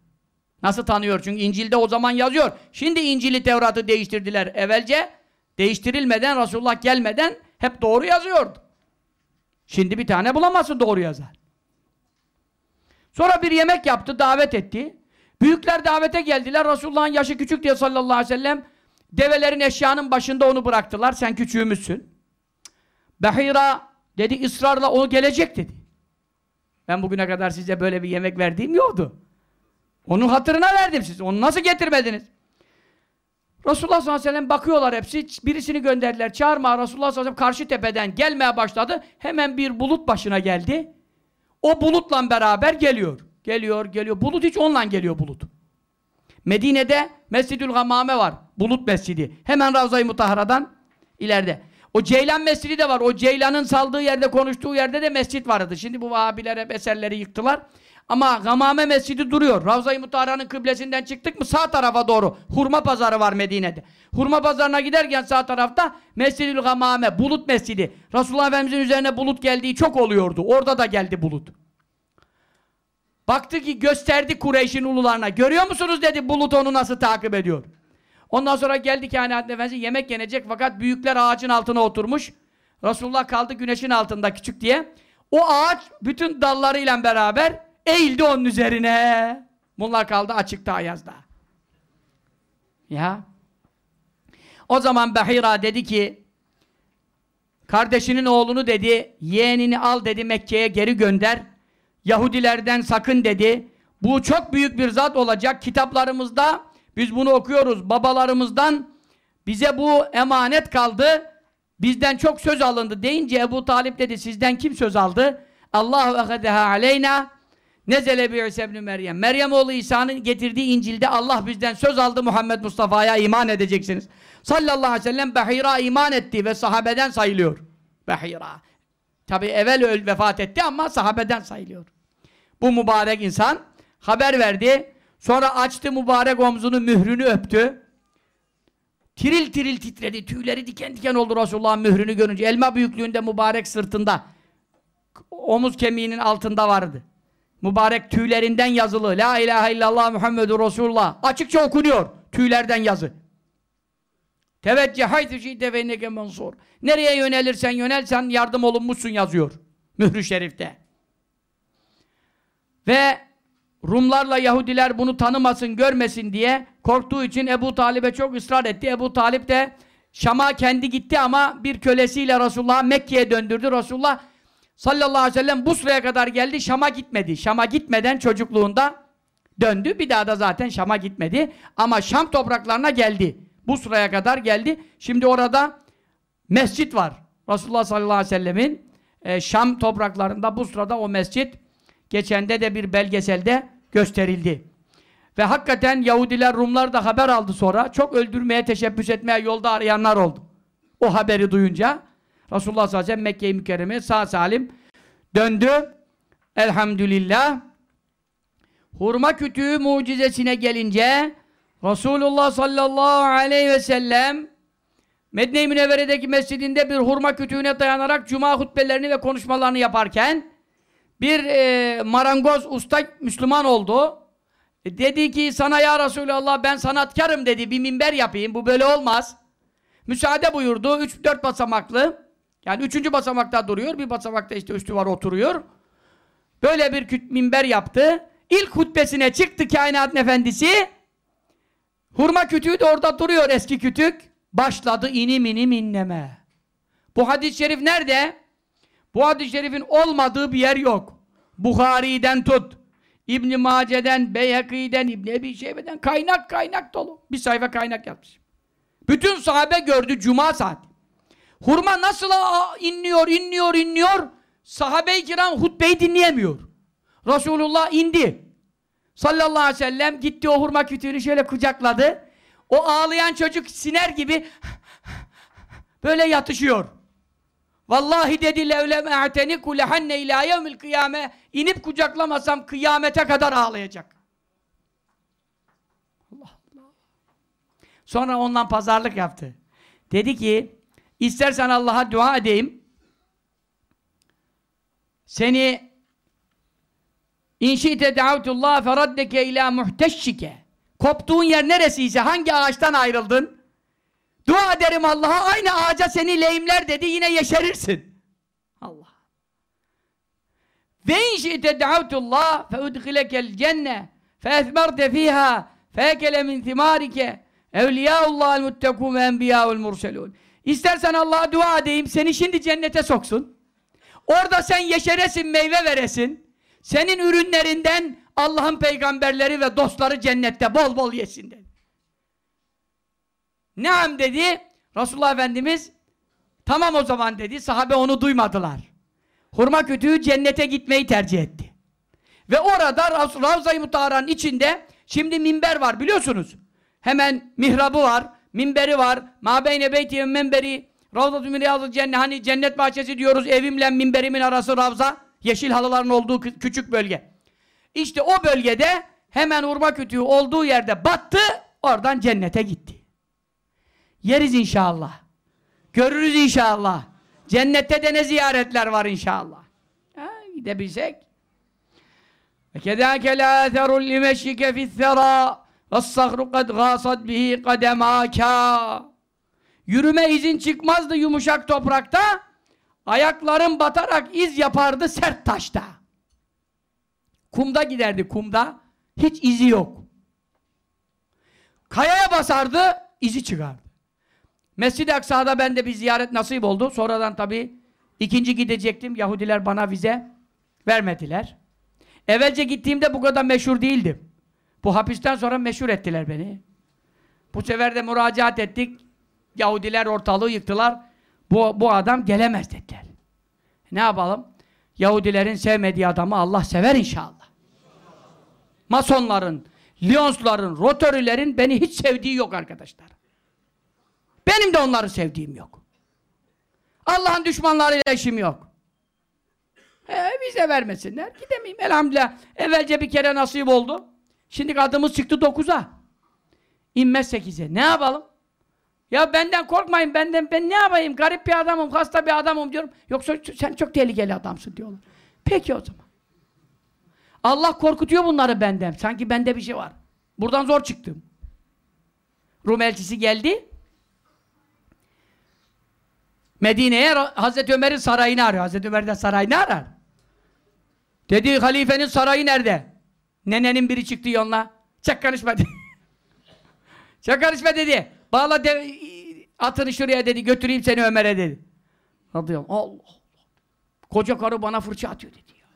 Nasıl tanıyor? Çünkü İncil'de o zaman yazıyor. Şimdi İncil'i Tevrat'ı değiştirdiler. Evvelce değiştirilmeden, Resulullah gelmeden hep doğru yazıyordu. Şimdi bir tane bulamazsın doğru yazar. Sonra bir yemek yaptı, davet etti. Büyükler davete geldiler. Resulullah'ın yaşı küçük diye sallallahu aleyhi ve sellem develerin eşyanın başında onu bıraktılar. Sen küçüğümüzsün. Behira dedi ısrarla o gelecek dedi. Ben bugüne kadar size böyle bir yemek verdiğim yoktu. Onun hatırına verdim size. Onu nasıl getirmediniz? Resulullah sallallahu aleyhi ve sellem bakıyorlar hepsi. Birisini gönderdiler. Çağırma Resulullah sallallahu aleyhi ve sellem karşı tepeden gelmeye başladı. Hemen bir bulut başına geldi. O bulutla beraber geliyor. Geliyor, geliyor. Bulut hiç onunla geliyor bulut. Medine'de Mescidül Hamame var. Bulut Mescidi. Hemen Ravza-i Mutahara'dan ileride. O Ceylan Mescidi de var. O Ceylan'ın saldığı yerde, konuştuğu yerde de mescit vardı. Şimdi bu Vahabiler eserleri yıktılar. Ama Gamame Mescidi duruyor. Ravza-i Mutahara'nın kıblesinden çıktık mı sağ tarafa doğru. Hurma pazarı var Medine'de. Hurma pazarına giderken sağ tarafta Mescidül Gamame, Bulut Mescidi. Resulullah Efendimiz'in üzerine bulut geldiği çok oluyordu. Orada da geldi bulut. Baktı ki gösterdi Kureyş'in ulularına. Görüyor musunuz dedi bulut onu nasıl takip ediyor. Ondan sonra geldi kainat efendisi yemek yenecek fakat büyükler ağacın altına oturmuş. Resulullah kaldı güneşin altında küçük diye. O ağaç bütün dallarıyla beraber eğildi onun üzerine. Bunlar kaldı açıkta ayazda. Ya. O zaman Behira dedi ki kardeşinin oğlunu dedi yeğenini al dedi Mekke'ye geri gönder. Yahudilerden sakın dedi. Bu çok büyük bir zat olacak. Kitaplarımızda biz bunu okuyoruz. Babalarımızdan bize bu emanet kaldı. Bizden çok söz alındı deyince Ebu Talip dedi sizden kim söz aldı? Allahu ehadeha aleyna nezele bi İsa ibn Meryem. Meryem oğlu İsa'nın getirdiği İncil'de Allah bizden söz aldı Muhammed Mustafa'ya iman edeceksiniz. Sallallahu aleyhi ve sellem Behira iman etti ve sahabeden sayılıyor. Behira. Tabi evvel öl vefat etti ama sahabeden sayılıyor. bu mübarek insan. Haber verdi. Sonra açtı mübarek omzunu, mührünü öptü. Tiril tiril titredi. Tüyleri diken diken oldu Resulullah'ın mührünü görünce. Elma büyüklüğünde mübarek sırtında. Omuz kemiğinin altında vardı. Mübarek tüylerinden yazılı. La ilahe illallah Muhammedur Resulullah. Açıkça okunuyor. Tüylerden yazı. Şi'te ve inneke mensur. Nereye yönelirsen yönelsen yardım olunmuşsun yazıyor. Mührü şerifte. Ve Rumlarla Yahudiler bunu tanımasın, görmesin diye korktuğu için Ebu Talib'e çok ısrar etti. Ebu Talip de Şam'a kendi gitti ama bir kölesiyle Resulullah'ı Mekke'ye döndürdü. Resulullah sallallahu aleyhi ve sellem Busra'ya kadar geldi. Şam'a gitmedi. Şam'a gitmeden çocukluğunda döndü. Bir daha da zaten Şam'a gitmedi. Ama Şam topraklarına geldi. Busra'ya kadar geldi. Şimdi orada mescit var. Resulullah sallallahu aleyhi ve sellemin e, Şam topraklarında Busra'da o mescit geçende de bir belgeselde gösterildi. Ve hakikaten Yahudiler, Rumlar da haber aldı sonra. Çok öldürmeye, teşebbüs etmeye yolda arayanlar oldu. O haberi duyunca Resulullah sallallahu aleyhi ve sellem Mekke-i Mükerreme'ye sağ salim döndü. Elhamdülillah. Hurma kütüğü mucizesine gelince Resulullah sallallahu aleyhi ve sellem Medine-i Münevvere'deki mescidinde bir hurma kütüğüne dayanarak cuma hutbelerini ve konuşmalarını yaparken bir e, marangoz usta Müslüman oldu. E, dedi ki sana ya Resulallah ben sanatkarım dedi bir minber yapayım bu böyle olmaz. Müsaade buyurdu 3-4 basamaklı. Yani üçüncü basamakta duruyor bir basamakta işte üstü var oturuyor. Böyle bir minber yaptı. İlk hutbesine çıktı kainatın efendisi. Hurma kütüğü de orada duruyor eski kütük. Başladı inim inim inleme. Bu hadis-i şerif nerede? Bu hadis-i şerifin olmadığı bir yer yok. Bukhari'den tut. İbn Mace'den, Beyhaki'den, İbn Ebi Şeybe'den kaynak kaynak dolu. Bir sayfa kaynak yapmış. Bütün sahabe gördü cuma saati. Hurma nasıl inliyor, inliyor, inliyor. Sahabe-i kiram hutbeyi dinleyemiyor. Resulullah indi. Sallallahu aleyhi ve sellem gitti o hurma kütüğünü şöyle kucakladı. O ağlayan çocuk siner gibi böyle yatışıyor. Vallahi dedi levlem e'teniku lehanne ilâ yevmil kıyame inip kucaklamasam kıyamete kadar ağlayacak. Allah Allah. Sonra ondan pazarlık yaptı. Dedi ki istersen Allah'a dua edeyim seni inşite davetullah feraddeke ila muhteşşike koptuğun yer neresiyse hangi ağaçtan ayrıldın Dua ederim Allah'a aynı ağaca seni lehimler dedi yine yeşerirsin. Allah. Ve in şi'te da'avtullah fe udhilekel cenne fe ethmerte fiha fe ekele min thimarike evliyaullahal muttekûn ve enbiyâul murselûn. İstersen Allah'a dua edeyim seni şimdi cennete soksun. Orada sen yeşeresin, meyve veresin. Senin ürünlerinden Allah'ın peygamberleri ve dostları cennette bol bol yesin dedi. Neam dedi. Resulullah Efendimiz tamam o zaman dedi. Sahabe onu duymadılar. Hurma kütüğü cennete gitmeyi tercih etti. Ve orada Ravza-i Mutahara'nın içinde şimdi minber var biliyorsunuz. Hemen mihrabı var, minberi var. Mabeyne beyti ve minberi Ravza-ı Müriyazı cennet hani cennet bahçesi diyoruz. Evimle minberimin arası Ravza. Yeşil halıların olduğu küçük bölge. İşte o bölgede hemen hurma kütüğü olduğu yerde battı. Oradan cennete gitti. Yeriz inşallah. Görürüz inşallah. Cennette de ne ziyaretler var inşallah. Ha, gidebilsek. Ve kedâke lâ therul limeşşike fi'th-serâ ve's-sahru kad gâsad bihi kademâkâ Yürüme izin çıkmazdı yumuşak toprakta. Ayakların batarak iz yapardı sert taşta. Kumda giderdi kumda. Hiç izi yok. Kayaya basardı, izi çıkardı. Mescid-i Aksa'da ben de bir ziyaret nasip oldu. Sonradan tabii ikinci gidecektim. Yahudiler bana vize vermediler. Evvelce gittiğimde bu kadar meşhur değildim. Bu hapisten sonra meşhur ettiler beni. Bu sefer de müracaat ettik. Yahudiler ortalığı yıktılar. Bu, bu adam gelemez dediler. Ne yapalım? Yahudilerin sevmediği adamı Allah sever inşallah. Masonların, Lyonsların, Rotörülerin beni hiç sevdiği yok arkadaşlar. Benim de onları sevdiğim yok. Allah'ın düşmanlarıyla işim yok. Ee, vize vermesinler. Gidemeyim. Elhamdülillah. Evvelce bir kere nasip oldu. Şimdi adımız çıktı 9'a. İnmez 8'e. Ne yapalım? Ya benden korkmayın. Benden ben ne yapayım? Garip bir adamım, hasta bir adamım diyorum. Yoksa sen çok tehlikeli adamsın diyorlar. Peki o zaman. Allah korkutuyor bunları benden. Sanki bende bir şey var. Buradan zor çıktım. Rum elçisi geldi. Medine'ye Hazreti Ömer'in sarayını arıyor. Hazreti Ömer de sarayını arar. Dedi halifenin sarayı nerede? Nenenin biri çıktı yoluna. Çek karışma dedi. Çek karışma dedi. Bağla de, atını şuraya dedi. Götüreyim seni Ömer'e dedi. Radıyallahu Allah Allah. Koca karı bana fırça atıyor dedi ya.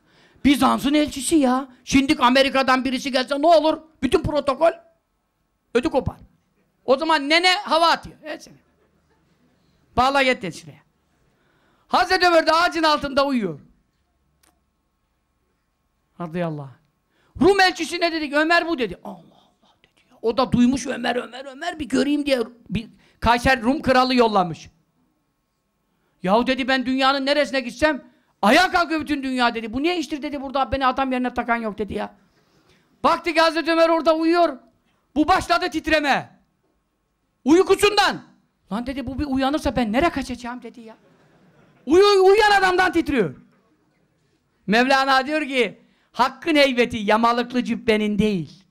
Bizans'ın elçisi ya. Şimdi Amerika'dan birisi gelse ne olur? Bütün protokol ödü kopar. O zaman nene hava atıyor. Evet seni. Bağla get dedi şuraya. Hazreti Ömer de ağacın altında uyuyor. Radıyallahu anh. Rum elçisine dedik Ömer bu dedi. Allah Allah dedi ya. O da duymuş Ömer Ömer Ömer bir göreyim diye bir Kayser Rum kralı yollamış. Yahu dedi ben dünyanın neresine gitsem ayağa kalkıyor bütün dünya dedi. Bu niye iştir dedi burada beni adam yerine takan yok dedi ya. Baktı ki Hazreti Ömer orada uyuyor. Bu başladı titreme. Uykusundan. Lan dedi bu bir uyanırsa ben nereye kaçacağım dedi ya. Uyu, uyuyan adamdan titriyor. Mevlana diyor ki hakkın heybeti yamalıklı cübbenin değil.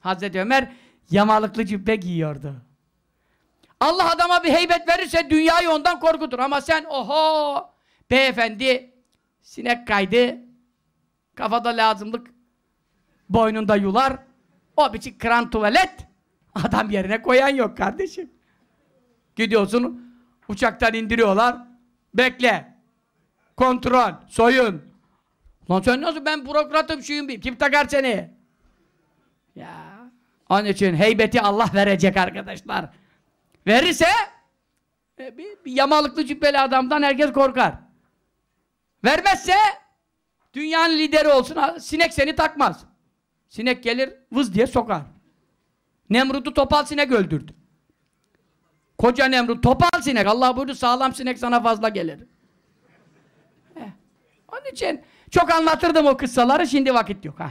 Hazreti Ömer yamalıklı cübbe giyiyordu. Allah adama bir heybet verirse dünyayı ondan korkutur. Ama sen oho beyefendi sinek kaydı kafada lazımlık boynunda yular o biçim kran tuvalet adam yerine koyan yok kardeşim. Gidiyorsun uçaktan indiriyorlar bekle kontrol soyun lan sen nasıl ben bürokratım şuyum bir kim takar seni ya onun için heybeti Allah verecek arkadaşlar Verirse e, bir, bir yamalıklı cübbeli adamdan herkes korkar. Vermezse dünyanın lideri olsun sinek seni takmaz. Sinek gelir vız diye sokar. Nemrut'u topal sinek öldürdü. Koca Nemrut topal sinek. Allah buyurdu sağlam sinek sana fazla gelir. Heh. Onun için çok anlatırdım o kıssaları şimdi vakit yok ha.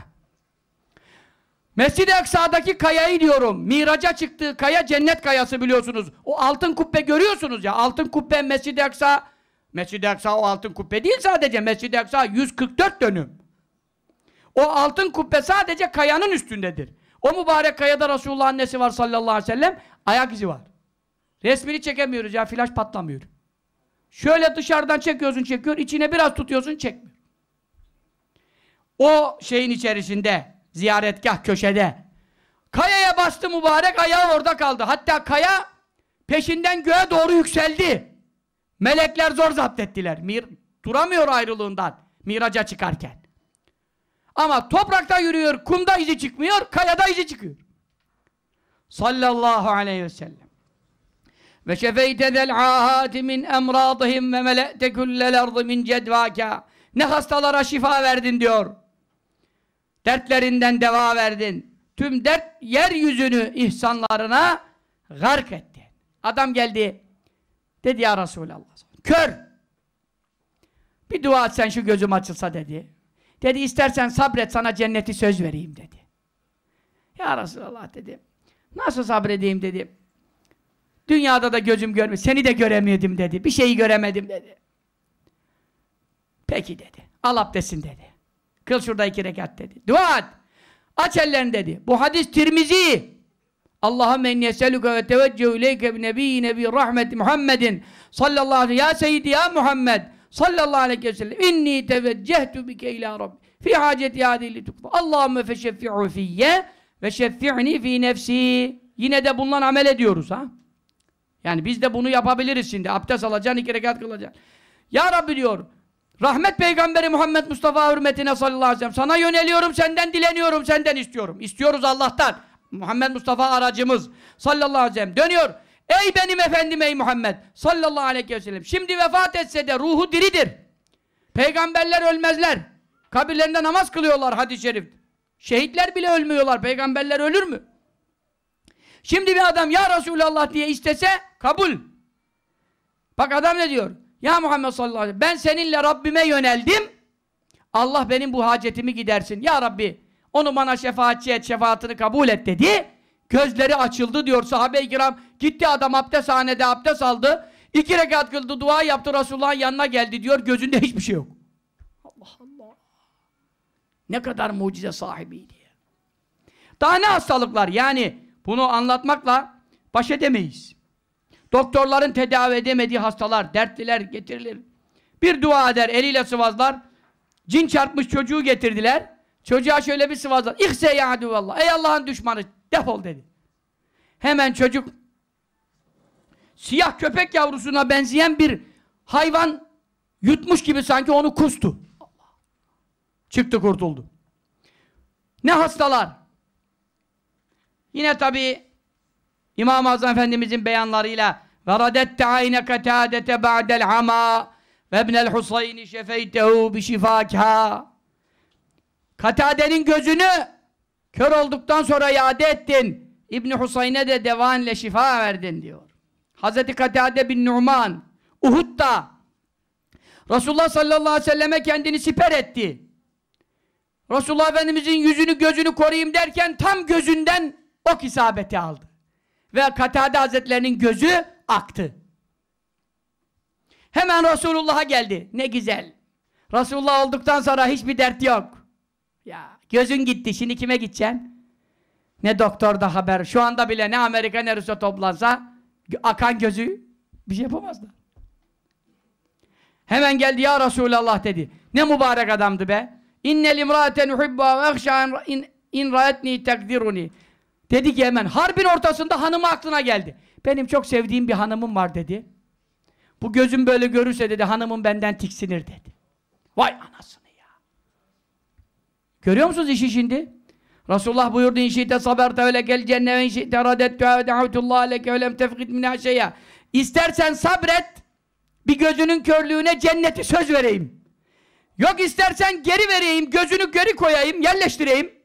Mescid-i Aksa'daki kayayı diyorum. Miraca çıktığı kaya cennet kayası biliyorsunuz. O altın kubbe görüyorsunuz ya. Altın kubbe Mescid-i Aksa Mescid-i Aksa o altın kubbe değil sadece. Mescid-i Aksa 144 dönüm. O altın kubbe sadece kayanın üstündedir. O mübarek kayada Resulullah'ın annesi var sallallahu aleyhi ve sellem. Ayak izi var. Resmini çekemiyoruz ya. Flaş patlamıyor. Şöyle dışarıdan çekiyorsun çekiyor. içine biraz tutuyorsun çekmiyor. O şeyin içerisinde ziyaretgah köşede. Kayaya bastı mübarek ayağı orada kaldı. Hatta kaya peşinden göğe doğru yükseldi. Melekler zor zapt ettiler. Mir duramıyor ayrılığından miraca çıkarken. Ama toprakta yürüyor, kumda izi çıkmıyor, kayada izi çıkıyor. Sallallahu aleyhi ve sellem. Ve şefeyte zel ahati min emradihim ve mele'te kullel ardı min cedvâkâ. Ne hastalara şifa verdin diyor. Dertlerinden deva verdin. Tüm dert yeryüzünü ihsanlarına gark etti. Adam geldi. Dedi ya Resulallah. Kör. Bir dua etsen şu gözüm açılsa dedi. Dedi istersen sabret sana cenneti söz vereyim dedi. Ya Resulallah dedi. Nasıl sabredeyim dedi. Dünyada da gözüm görmüyor. Seni de göremedim dedi. Bir şeyi göremedim dedi. Peki dedi. Al abdestin dedi. Kıl şurada iki rekat dedi. Dua et. Aç ellerini dedi. Bu hadis Tirmizi. Allahümme inni eselüke ve teveccühü ileyke bi nebiyyi nebi rahmeti Muhammedin sallallahu aleyhi ya seyyidi ya Muhammed sallallahu aleyhi ve sellem inni teveccehtu bike ila Rabbi fi haceti adili tukba Allahümme feşeffi'u fiyye ve şeffi'ni fi nefsi yine de bundan amel ediyoruz ha yani biz de bunu yapabiliriz şimdi abdest alacaksın iki rekat kılacaksın ya Rabbi diyor Rahmet peygamberi Muhammed Mustafa hürmetine sallallahu aleyhi ve sellem. Sana yöneliyorum, senden dileniyorum, senden istiyorum. İstiyoruz Allah'tan. Muhammed Mustafa aracımız sallallahu aleyhi ve sellem. Dönüyor. Ey benim efendim ey Muhammed sallallahu aleyhi ve sellem. Şimdi vefat etse de ruhu diridir. Peygamberler ölmezler. Kabirlerinde namaz kılıyorlar hadis-i şerif. Şehitler bile ölmüyorlar. Peygamberler ölür mü? Şimdi bir adam ya Resulallah diye istese kabul. Bak adam ne diyor? Ya Muhammed sallallahu aleyhi ve sellem ben seninle Rabbime yöneldim Allah benim bu hacetimi gidersin. Ya Rabbi onu bana şefaatçi et, şefaatini kabul et dedi. Gözleri açıldı diyor sahabe-i kiram. Gitti adam abdesthanede abdest aldı. İki rekat kıldı, dua yaptı, Resulullah'ın yanına geldi diyor. Gözünde hiçbir şey yok. Allah Allah. Ne kadar mucize sahibiydi. Daha ne hastalıklar? Yani bunu anlatmakla baş edemeyiz. Doktorların tedavi edemediği hastalar, dertliler getirilir. Bir dua eder, eliyle sıvazlar. Cin çarpmış çocuğu getirdiler. Çocuğa şöyle bir sıvazlar. İhse ya aduvallah. Ey Allah'ın düşmanı defol dedi. Hemen çocuk siyah köpek yavrusuna benzeyen bir hayvan yutmuş gibi sanki onu kustu. Çıktı kurtuldu. Ne hastalar? Yine tabi İmam-ı Azam Efendimizin beyanlarıyla وَرَدَتْتَ عَيْنَ كَتَادَةَ بَعْدَ الْعَمَى وَابْنَ الْحُصَيْنِ شَفَيْتَهُ بِشِفَاكَهَا Katade'nin gözünü kör olduktan sonra iade ettin. İbni Husayn'e de devan ile şifa verdin diyor. Hazreti Katade bin Numan Uhud'da Resulullah sallallahu aleyhi ve selleme kendini siper etti. Resulullah Efendimizin yüzünü gözünü koruyayım derken tam gözünden ok isabeti aldı. Ve Katade Hazretlerinin gözü aktı. Hemen Resulullah'a geldi. Ne güzel. Resulullah olduktan sonra hiçbir dert yok. Ya gözün gitti. Şimdi kime gideceksin? Ne doktorda haber. Şu anda bile ne Amerika ne Rusya toplansa akan gözü bir şey yapamazlar. Hemen geldi ya Resulallah dedi. Ne mübarek adamdı be. İnnel imra'aten uhibba ve ehşâ in ra'etni tekdiruni. Dedi ki hemen harbin ortasında hanımı aklına geldi. Benim çok sevdiğim bir hanımım var dedi. Bu gözüm böyle görürse dedi hanımım benden tiksinir dedi. Vay anasını ya. Görüyor musunuz işi şimdi? Resulullah buyurdu inşi'te saberte öyle gel cenne ve inşi'te radettu ve da'utullah leke ve tefkid minâ şeyya. İstersen sabret bir gözünün körlüğüne cenneti söz vereyim. Yok istersen geri vereyim, gözünü geri koyayım, yerleştireyim.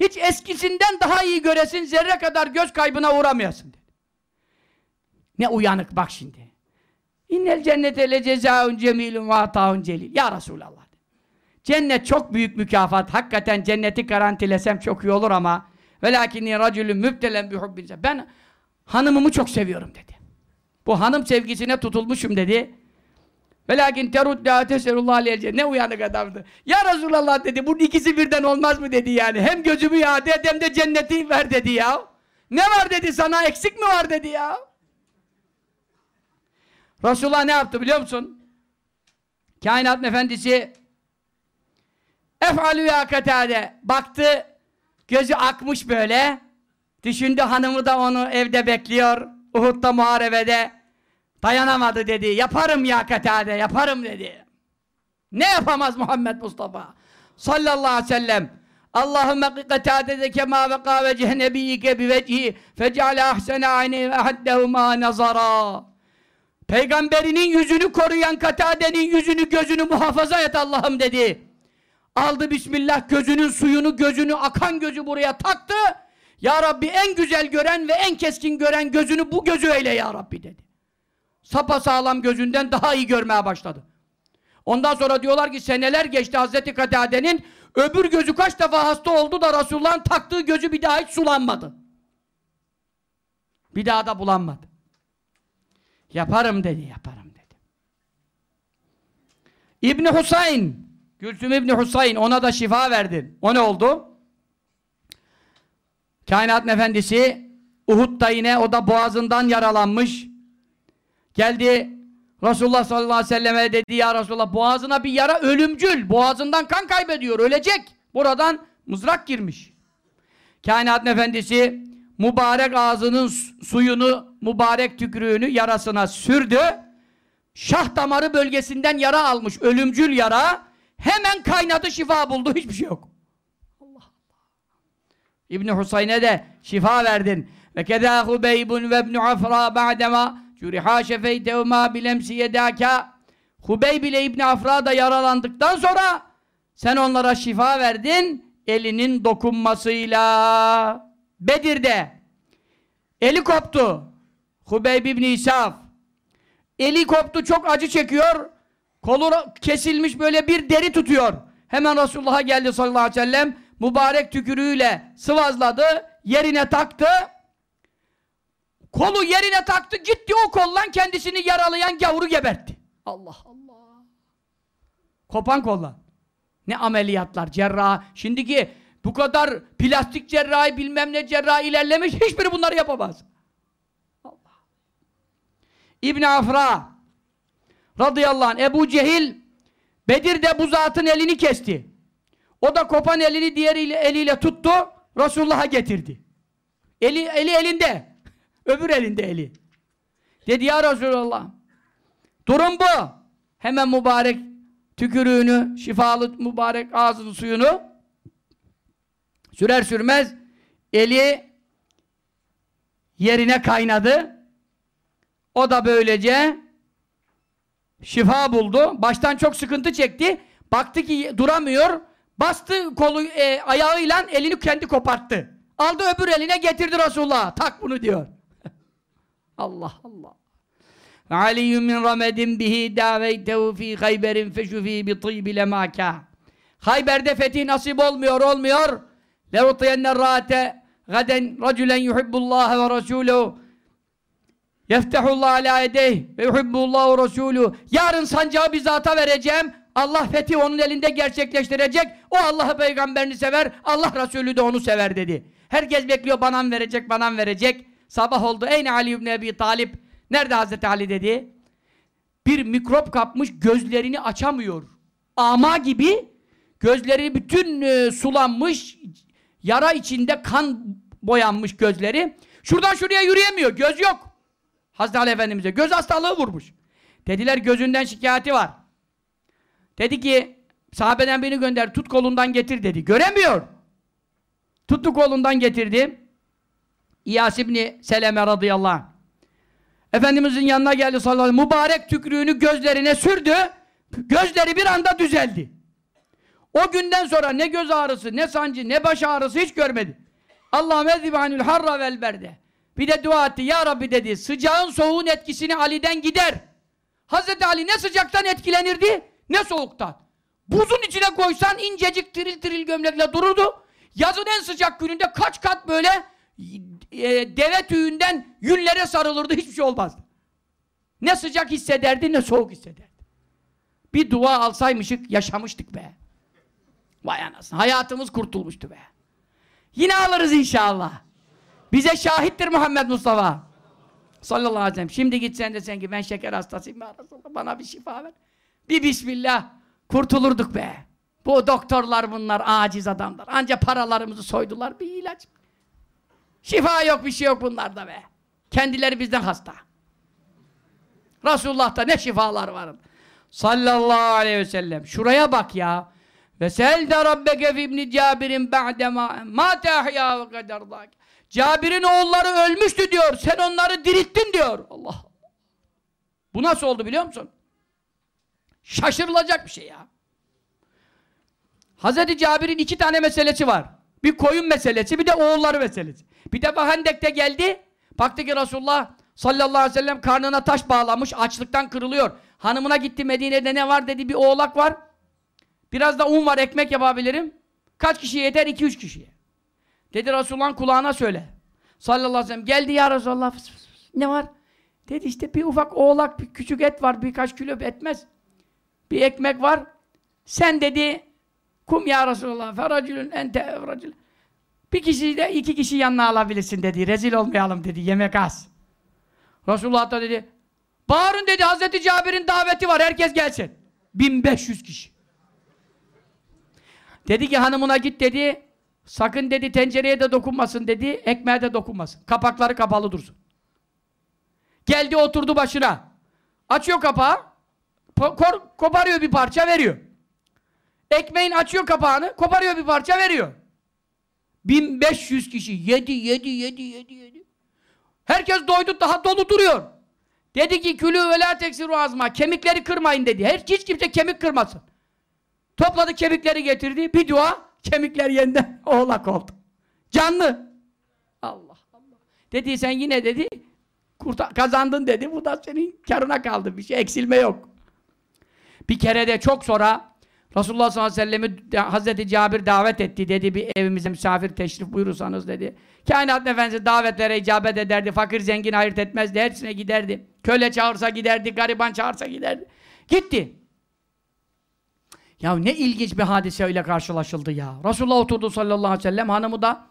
Hiç eskisinden daha iyi göresin, zerre kadar göz kaybına uğramayasın dedi. Ne uyanık bak şimdi. İnnel cennete le cezaun cemilun ve ataun celil. Ya Resulallah. Cennet çok büyük mükafat. Hakikaten cenneti garantilesem çok iyi olur ama velakinni racülün mübtelen bi hubbin. Ben hanımımı çok seviyorum dedi. Bu hanım sevgisine tutulmuşum dedi. Velakin terudda teserullah aleyhi Ne uyanık adamdı. Ya Resulallah dedi. Bunun ikisi birden olmaz mı dedi yani. Hem gözümü iade et hem de cenneti ver dedi ya. Ne var dedi sana eksik mi var dedi ya. Resulullah ne yaptı biliyor musun? Kainat efendisi ef'alü ya katade baktı gözü akmış böyle düşündü hanımı da onu evde bekliyor Uhud'da muharebede dayanamadı dedi yaparım ya katade yaparım dedi ne yapamaz Muhammed Mustafa sallallahu aleyhi ve sellem Allahümme katadede kema ve kâveceh nebiyyike bivecihi fecale ahsene ayni ve haddehuma nazara Peygamberinin yüzünü koruyan Katade'nin yüzünü gözünü muhafaza et Allah'ım dedi. Aldı Bismillah gözünün suyunu gözünü akan gözü buraya taktı. Ya Rabbi en güzel gören ve en keskin gören gözünü bu gözü eyle Ya Rabbi dedi. Sapa sağlam gözünden daha iyi görmeye başladı. Ondan sonra diyorlar ki seneler geçti Hazreti Katade'nin öbür gözü kaç defa hasta oldu da Resulullah'ın taktığı gözü bir daha hiç sulanmadı. Bir daha da bulanmadı. Yaparım dedi, yaparım dedi. İbni Husayn, Gülsüm İbni Husayn ona da şifa verdin. O ne oldu? Kainat Efendisi Uhud'da yine o da boğazından yaralanmış. Geldi Resulullah sallallahu aleyhi ve selleme dedi ya Resulullah boğazına bir yara ölümcül. Boğazından kan kaybediyor, ölecek. Buradan mızrak girmiş. Kainat Efendisi mübarek ağzının suyunu, mübarek tükürüğünü yarasına sürdü. Şah damarı bölgesinden yara almış, ölümcül yara. Hemen kaynadı, şifa buldu, hiçbir şey yok. Allah Allah. İbn Husayn'e de şifa verdin. Ve kedâ Hubeybun ve ibn Afra ba'dema curiha şefeytehuma bilemsi yedâka Hubeyb ile İbn Afra da yaralandıktan sonra sen onlara şifa verdin elinin dokunmasıyla. Bedir'de eli koptu. Hubeyb ibn İsaf eli koptu çok acı çekiyor. Kolu kesilmiş böyle bir deri tutuyor. Hemen Resulullah'a geldi sallallahu aleyhi ve sellem. Mübarek tükürüğüyle sıvazladı. Yerine taktı. Kolu yerine taktı. Gitti o kollan kendisini yaralayan gavuru gebertti. Allah Allah. Kopan kollan. Ne ameliyatlar, cerrah. Şimdiki bu kadar plastik cerrahi bilmem ne cerrahi ilerlemiş. Hiçbiri bunları yapamaz. Allah. İbn Afra radıyallahu anh Ebu Cehil Bedir'de bu zatın elini kesti. O da kopan elini diğeriyle eliyle tuttu. Resulullah'a getirdi. Eli, eli elinde. Öbür elinde eli. Dedi ya Resulallah. Durum bu. Hemen mübarek tükürüğünü, şifalı mübarek ağzının suyunu sürer sürmez eli yerine kaynadı. O da böylece şifa buldu. Baştan çok sıkıntı çekti. Baktı ki duramıyor. Bastı kolu e, ayağıyla elini kendi koparttı. Aldı öbür eline getirdi Resulullah. Tak bunu diyor. Allah Allah. Ali min ramedin bihi daveytehu fi Hayber'in feşufi bi tıybi lemaka. Hayber'de fetih nasip olmuyor, olmuyor. Leutiyenne raate gaden raculen yuhibbullah ve rasuluhu yeftehullah ala yedeyh ve yuhibbullah ve rasuluhu. Yarın sancağı bir zata vereceğim. Allah fethi onun elinde gerçekleştirecek. O Allah'ı peygamberini sever. Allah Resulü de onu sever dedi. Herkes bekliyor bana verecek, bana verecek. Sabah oldu. Eyne Ali ibn Ebi Talip. Nerede Hazreti Ali dedi. Bir mikrop kapmış gözlerini açamıyor. Ama gibi gözleri bütün e, sulanmış yara içinde kan boyanmış gözleri. Şuradan şuraya yürüyemiyor. Göz yok. Hazreti Ali Efendimiz'e göz hastalığı vurmuş. Dediler gözünden şikayeti var. Dedi ki sahabeden birini gönder tut kolundan getir dedi. Göremiyor. Tuttu kolundan getirdi. İyas İbni Seleme radıyallahu anh. Efendimizin yanına geldi sallallahu aleyhi. Mübarek tükrüğünü gözlerine sürdü. Gözleri bir anda düzeldi. O günden sonra ne göz ağrısı, ne sancı, ne baş ağrısı hiç görmedi. Allah'ım ezzibanül harra vel. Bir de dua etti. Ya Rabbi dedi. Sıcağın soğuğun etkisini Ali'den gider. Hazreti Ali ne sıcaktan etkilenirdi, ne soğuktan. Buzun içine koysan incecik tiril tiril gömlekle dururdu. Yazın en sıcak gününde kaç kat böyle e, deve tüyünden yünlere sarılırdı. Hiçbir şey olmazdı. Ne sıcak hissederdi, ne soğuk hissederdi. Bir dua alsaymışık, yaşamıştık be. Vay anasını. Hayatımız kurtulmuştu be. Yine alırız inşallah. Bize şahittir Muhammed Mustafa. Sallallahu aleyhi ve sellem. Şimdi gitsen desen ki ben şeker hastasıyım. Bana bir şifa ver. Bir bismillah. Kurtulurduk be. Bu doktorlar bunlar aciz adamlar. Anca paralarımızı soydular. Bir ilaç. Şifa yok bir şey yok bunlarda be. Kendileri bizden hasta. Resulullah'ta ne şifalar var. Sallallahu aleyhi ve sellem. Şuraya bak ya. Ve selde rabbeke fi ibni Cabir'in ba'de ma tahya ve kadar Cabir'in oğulları ölmüştü diyor. Sen onları dirilttin diyor. Allah. Bu nasıl oldu biliyor musun? Şaşırılacak bir şey ya. Hazreti Cabir'in iki tane meselesi var. Bir koyun meselesi, bir de oğulları meselesi. Bir de Hendek'te geldi. Baktı ki Resulullah sallallahu aleyhi ve sellem karnına taş bağlamış, açlıktan kırılıyor. Hanımına gitti Medine'de ne var dedi, bir oğlak var. Biraz da un var, ekmek yapabilirim. Kaç kişiye yeter? iki üç kişiye. Dedi Resulullah'ın kulağına söyle. Sallallahu aleyhi ve sellem. Geldi ya Resulullah. Fıs fıs fıs. Ne var? Dedi işte bir ufak oğlak, bir küçük et var. Birkaç kilo etmez. Bir ekmek var. Sen dedi kum ya Resulullah. Feracülün ente evracül. Bir kişiyi de iki kişi yanına alabilirsin dedi. Rezil olmayalım dedi. Yemek az. Resulullah da dedi bağırın dedi Hazreti Cabir'in daveti var. Herkes gelsin. 1500 kişi. Dedi ki hanımına git dedi. Sakın dedi tencereye de dokunmasın dedi. Ekmeğe de dokunmasın. Kapakları kapalı dursun. Geldi oturdu başına. Açıyor kapağı. Kor, koparıyor bir parça veriyor. Ekmeğin açıyor kapağını. Koparıyor bir parça veriyor. 1500 kişi yedi yedi yedi yedi yedi. Herkes doydu daha dolu duruyor. Dedi ki külü ve la teksiru azma. Kemikleri kırmayın dedi. Her hiç kimse kemik kırmasın. Topladı kemikleri getirdi. Bir dua kemikler yeniden oğlak oldu. Canlı. Allah Allah. Dedi sen yine dedi kurta, kazandın dedi. Bu da senin karına kaldı. Bir şey eksilme yok. Bir kere de çok sonra Resulullah sallallahu aleyhi ve sellem'i Hazreti Cabir davet etti dedi bir evimize misafir teşrif buyurursanız dedi. Kainat Efendisi davetlere icabet ederdi. Fakir zengin ayırt etmezdi. Hepsine giderdi. Köle çağırsa giderdi. Gariban çağırsa giderdi. Gitti. Ya ne ilginç bir hadiseyle karşılaşıldı ya. Resulullah oturdu sallallahu aleyhi ve sellem. Hanımı da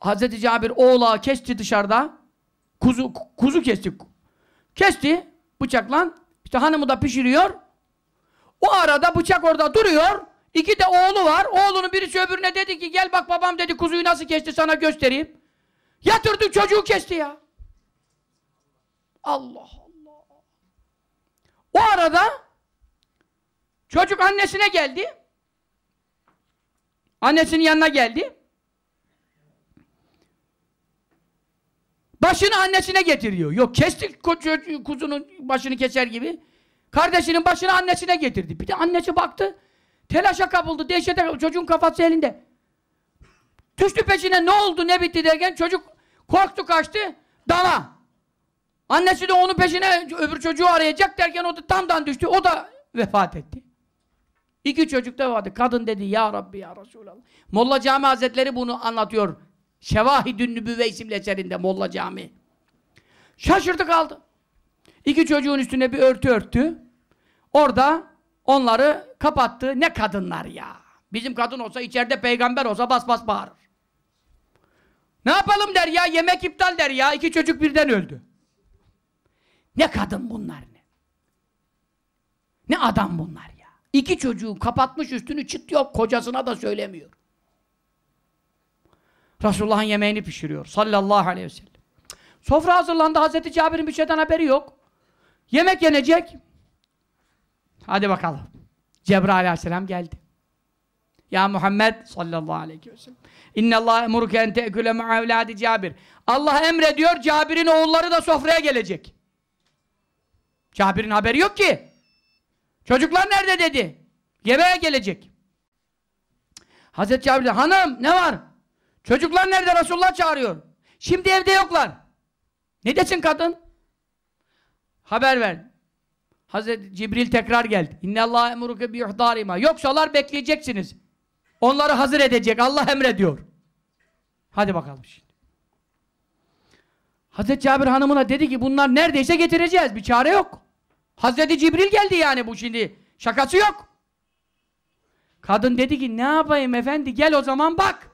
Hazreti Cabir oğlağı kesti dışarıda. Kuzu, kuzu kesti. Kesti bıçakla. İşte hanımı da pişiriyor. O arada bıçak orada duruyor. İki de oğlu var. Oğlunun birisi öbürüne dedi ki gel bak babam dedi kuzuyu nasıl kesti sana göstereyim. Yatırdı çocuğu kesti ya. Allah Allah. O arada çocuk annesine geldi. Annesinin yanına geldi. Başını annesine getiriyor. Yok kesti kuzunun başını keser gibi. Kardeşinin başını annesine getirdi. Bir de annesi baktı. Telaşa kapıldı. Dehşete. Çocuğun kafası elinde. Düştü peşine ne oldu ne bitti derken çocuk korktu kaçtı. Dana. Annesi de onun peşine öbür çocuğu arayacak derken o da damdan düştü. O da vefat etti. İki çocuk da vardı. Kadın dedi ya Rabbi ya Resulallah. Molla Cami Hazretleri bunu anlatıyor. Şevahidün Nübüvve isimli eserinde Molla Cami. Şaşırdı kaldı. İki çocuğun üstüne bir örtü örttü. Orada onları kapattı. Ne kadınlar ya. Bizim kadın olsa içeride peygamber olsa bas bas bağırır. Ne yapalım der ya yemek iptal der ya. İki çocuk birden öldü. Ne kadın bunlar ne? Ne adam bunlar ya. İki çocuğu kapatmış üstünü çıt yok. Kocasına da söylemiyor. Resulullah'ın yemeğini pişiriyor. Sallallahu aleyhi ve sellem. Sofra hazırlandı. Hazreti Cabir'in bir şeyden haberi yok. Yemek yenecek. Hadi bakalım. Cebrail aleyhisselam geldi. Ya Muhammed sallallahu aleyhi ve sellem. İnne Allah emuruke en te'kule ma'evladi Cabir. Allah emrediyor Cabir'in oğulları da sofraya gelecek. Cabir'in haberi yok ki. Çocuklar nerede dedi. Yemeğe gelecek. Hazreti Cabir hanım ne var? Çocuklar nerede? Resulullah çağırıyor. Şimdi evde yoklar. Ne desin kadın? Haber ver. Hazreti Cibril tekrar geldi. İnne Allah emuruke bi ihdarima. Yoksalar bekleyeceksiniz. Onları hazır edecek. Allah emrediyor. Hadi bakalım şimdi. Hazreti Cabir hanımına dedi ki bunlar neredeyse getireceğiz. Bir çare yok. Hazreti Cibril geldi yani bu şimdi. Şakası yok. Kadın dedi ki ne yapayım efendi gel o zaman bak.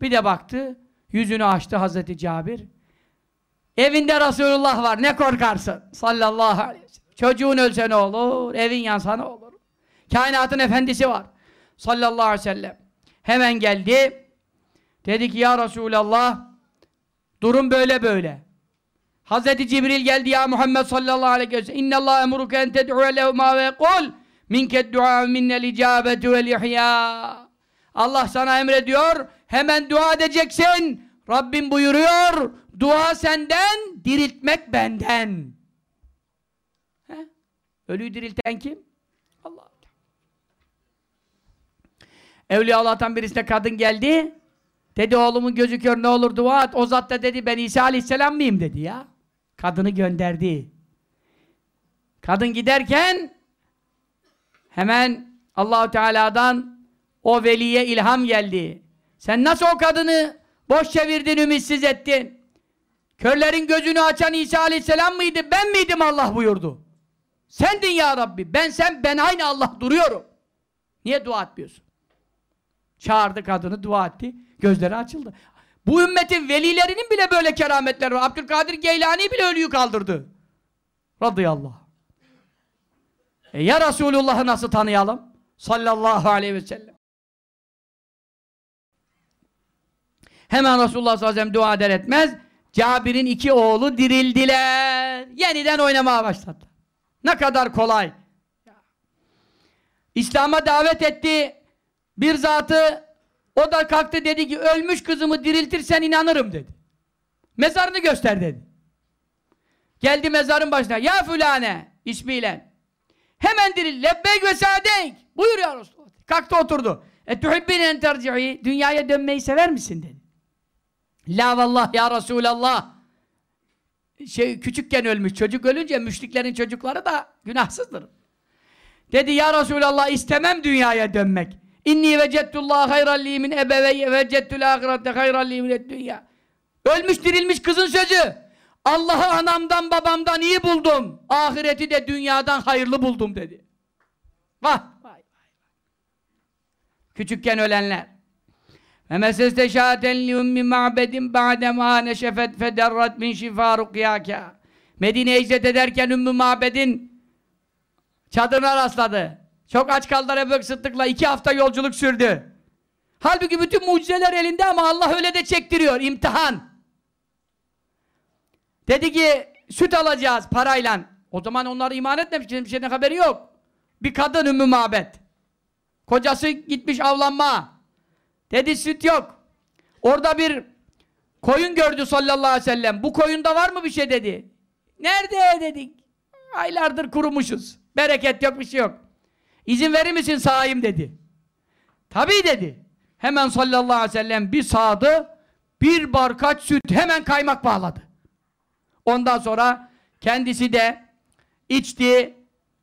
Bir de baktı. Yüzünü açtı Hazreti Cabir. Evinde Resulullah var. Ne korkarsın? Sallallahu aleyhi ve sellem. Çocuğun ölse ne olur? Evin yansa ne olur? Kainatın efendisi var. Sallallahu aleyhi ve sellem. Hemen geldi. Dedi ki ya Resulallah durum böyle böyle. Hazreti Cibril geldi ya Muhammed sallallahu aleyhi ve sellem. İnne Allah emuruke en ted'ue lehuma ve kul minke du'a minnel icabetu vel ihya. Allah sana emrediyor. Hemen dua edeceksin. Rabbim buyuruyor. Dua senden, diriltmek benden. He? Ölüyü dirilten kim? Allah. Evliya Allah'tan birisine kadın geldi. Dedi oğlumun gözü kör ne olur dua et. O zat da dedi ben İsa Aleyhisselam mıyım dedi ya. Kadını gönderdi. Kadın giderken hemen Allahu Teala'dan o veliye ilham geldi. Sen nasıl o kadını boş çevirdin, ümitsiz ettin? Körlerin gözünü açan İsa Aleyhisselam mıydı? Ben miydim Allah buyurdu. Sendin ya Rabbi. Ben sen, ben aynı Allah duruyorum. Niye dua etmiyorsun? Çağırdı kadını, dua etti. Gözleri açıldı. Bu ümmetin velilerinin bile böyle kerametleri var. Abdülkadir Geylani bile ölüyü kaldırdı. Radıyallahu. E ya Resulullah'ı nasıl tanıyalım? Sallallahu aleyhi ve sellem. Hemen Resulullah sallallahu aleyhi ve sellem dua eder etmez. Cabir'in iki oğlu dirildiler. Yeniden oynamaya başladı. Ne kadar kolay. İslam'a davet etti. Bir zatı o da kalktı dedi ki ölmüş kızımı diriltirsen inanırım dedi. Mezarını göster dedi. Geldi mezarın başına. Ya fulane ismiyle. Hemen diril. Lebbeyk ve sadeyk. Buyur ya Resulullah. Kalktı oturdu. E tuhibbin en terci'i. Dünyaya dönmeyi sever misin dedi. La vallah ya Resulallah. Şey küçükken ölmüş. Çocuk ölünce müşriklerin çocukları da günahsızdır. Dedi ya Resulallah istemem dünyaya dönmek. İnni vecettullah hayran li min ebeveyye vecettül ahirette hayran li mined dünya. Ölmüş dirilmiş kızın sözü. Allah'ı anamdan babamdan iyi buldum. Ahireti de dünyadan hayırlı buldum dedi. Vah! Vay vay. Küçükken ölenler. Ve meseste şahaten li ummi ma'bedin ba'de ma neşefet federrat min şifa rukyâkâ. Medine'ye hicret ederken Ümmü Ma'bed'in çadırına rastladı. Çok aç kaldılar Ebu Sıddık'la iki hafta yolculuk sürdü. Halbuki bütün mucizeler elinde ama Allah öyle de çektiriyor. imtihan. Dedi ki süt alacağız parayla. O zaman onlar iman etmemiş. Şeyden haberi yok. Bir kadın Ümmü Mabed. Kocası gitmiş avlanma. Dedi süt yok. Orada bir koyun gördü sallallahu aleyhi ve sellem. Bu koyunda var mı bir şey dedi. Nerede dedik. Aylardır kurumuşuz. Bereket yok bir şey yok. İzin verir misin sağayım dedi. Tabii dedi. Hemen sallallahu aleyhi ve sellem bir sağdı. Bir barkaç süt hemen kaymak bağladı. Ondan sonra kendisi de içti.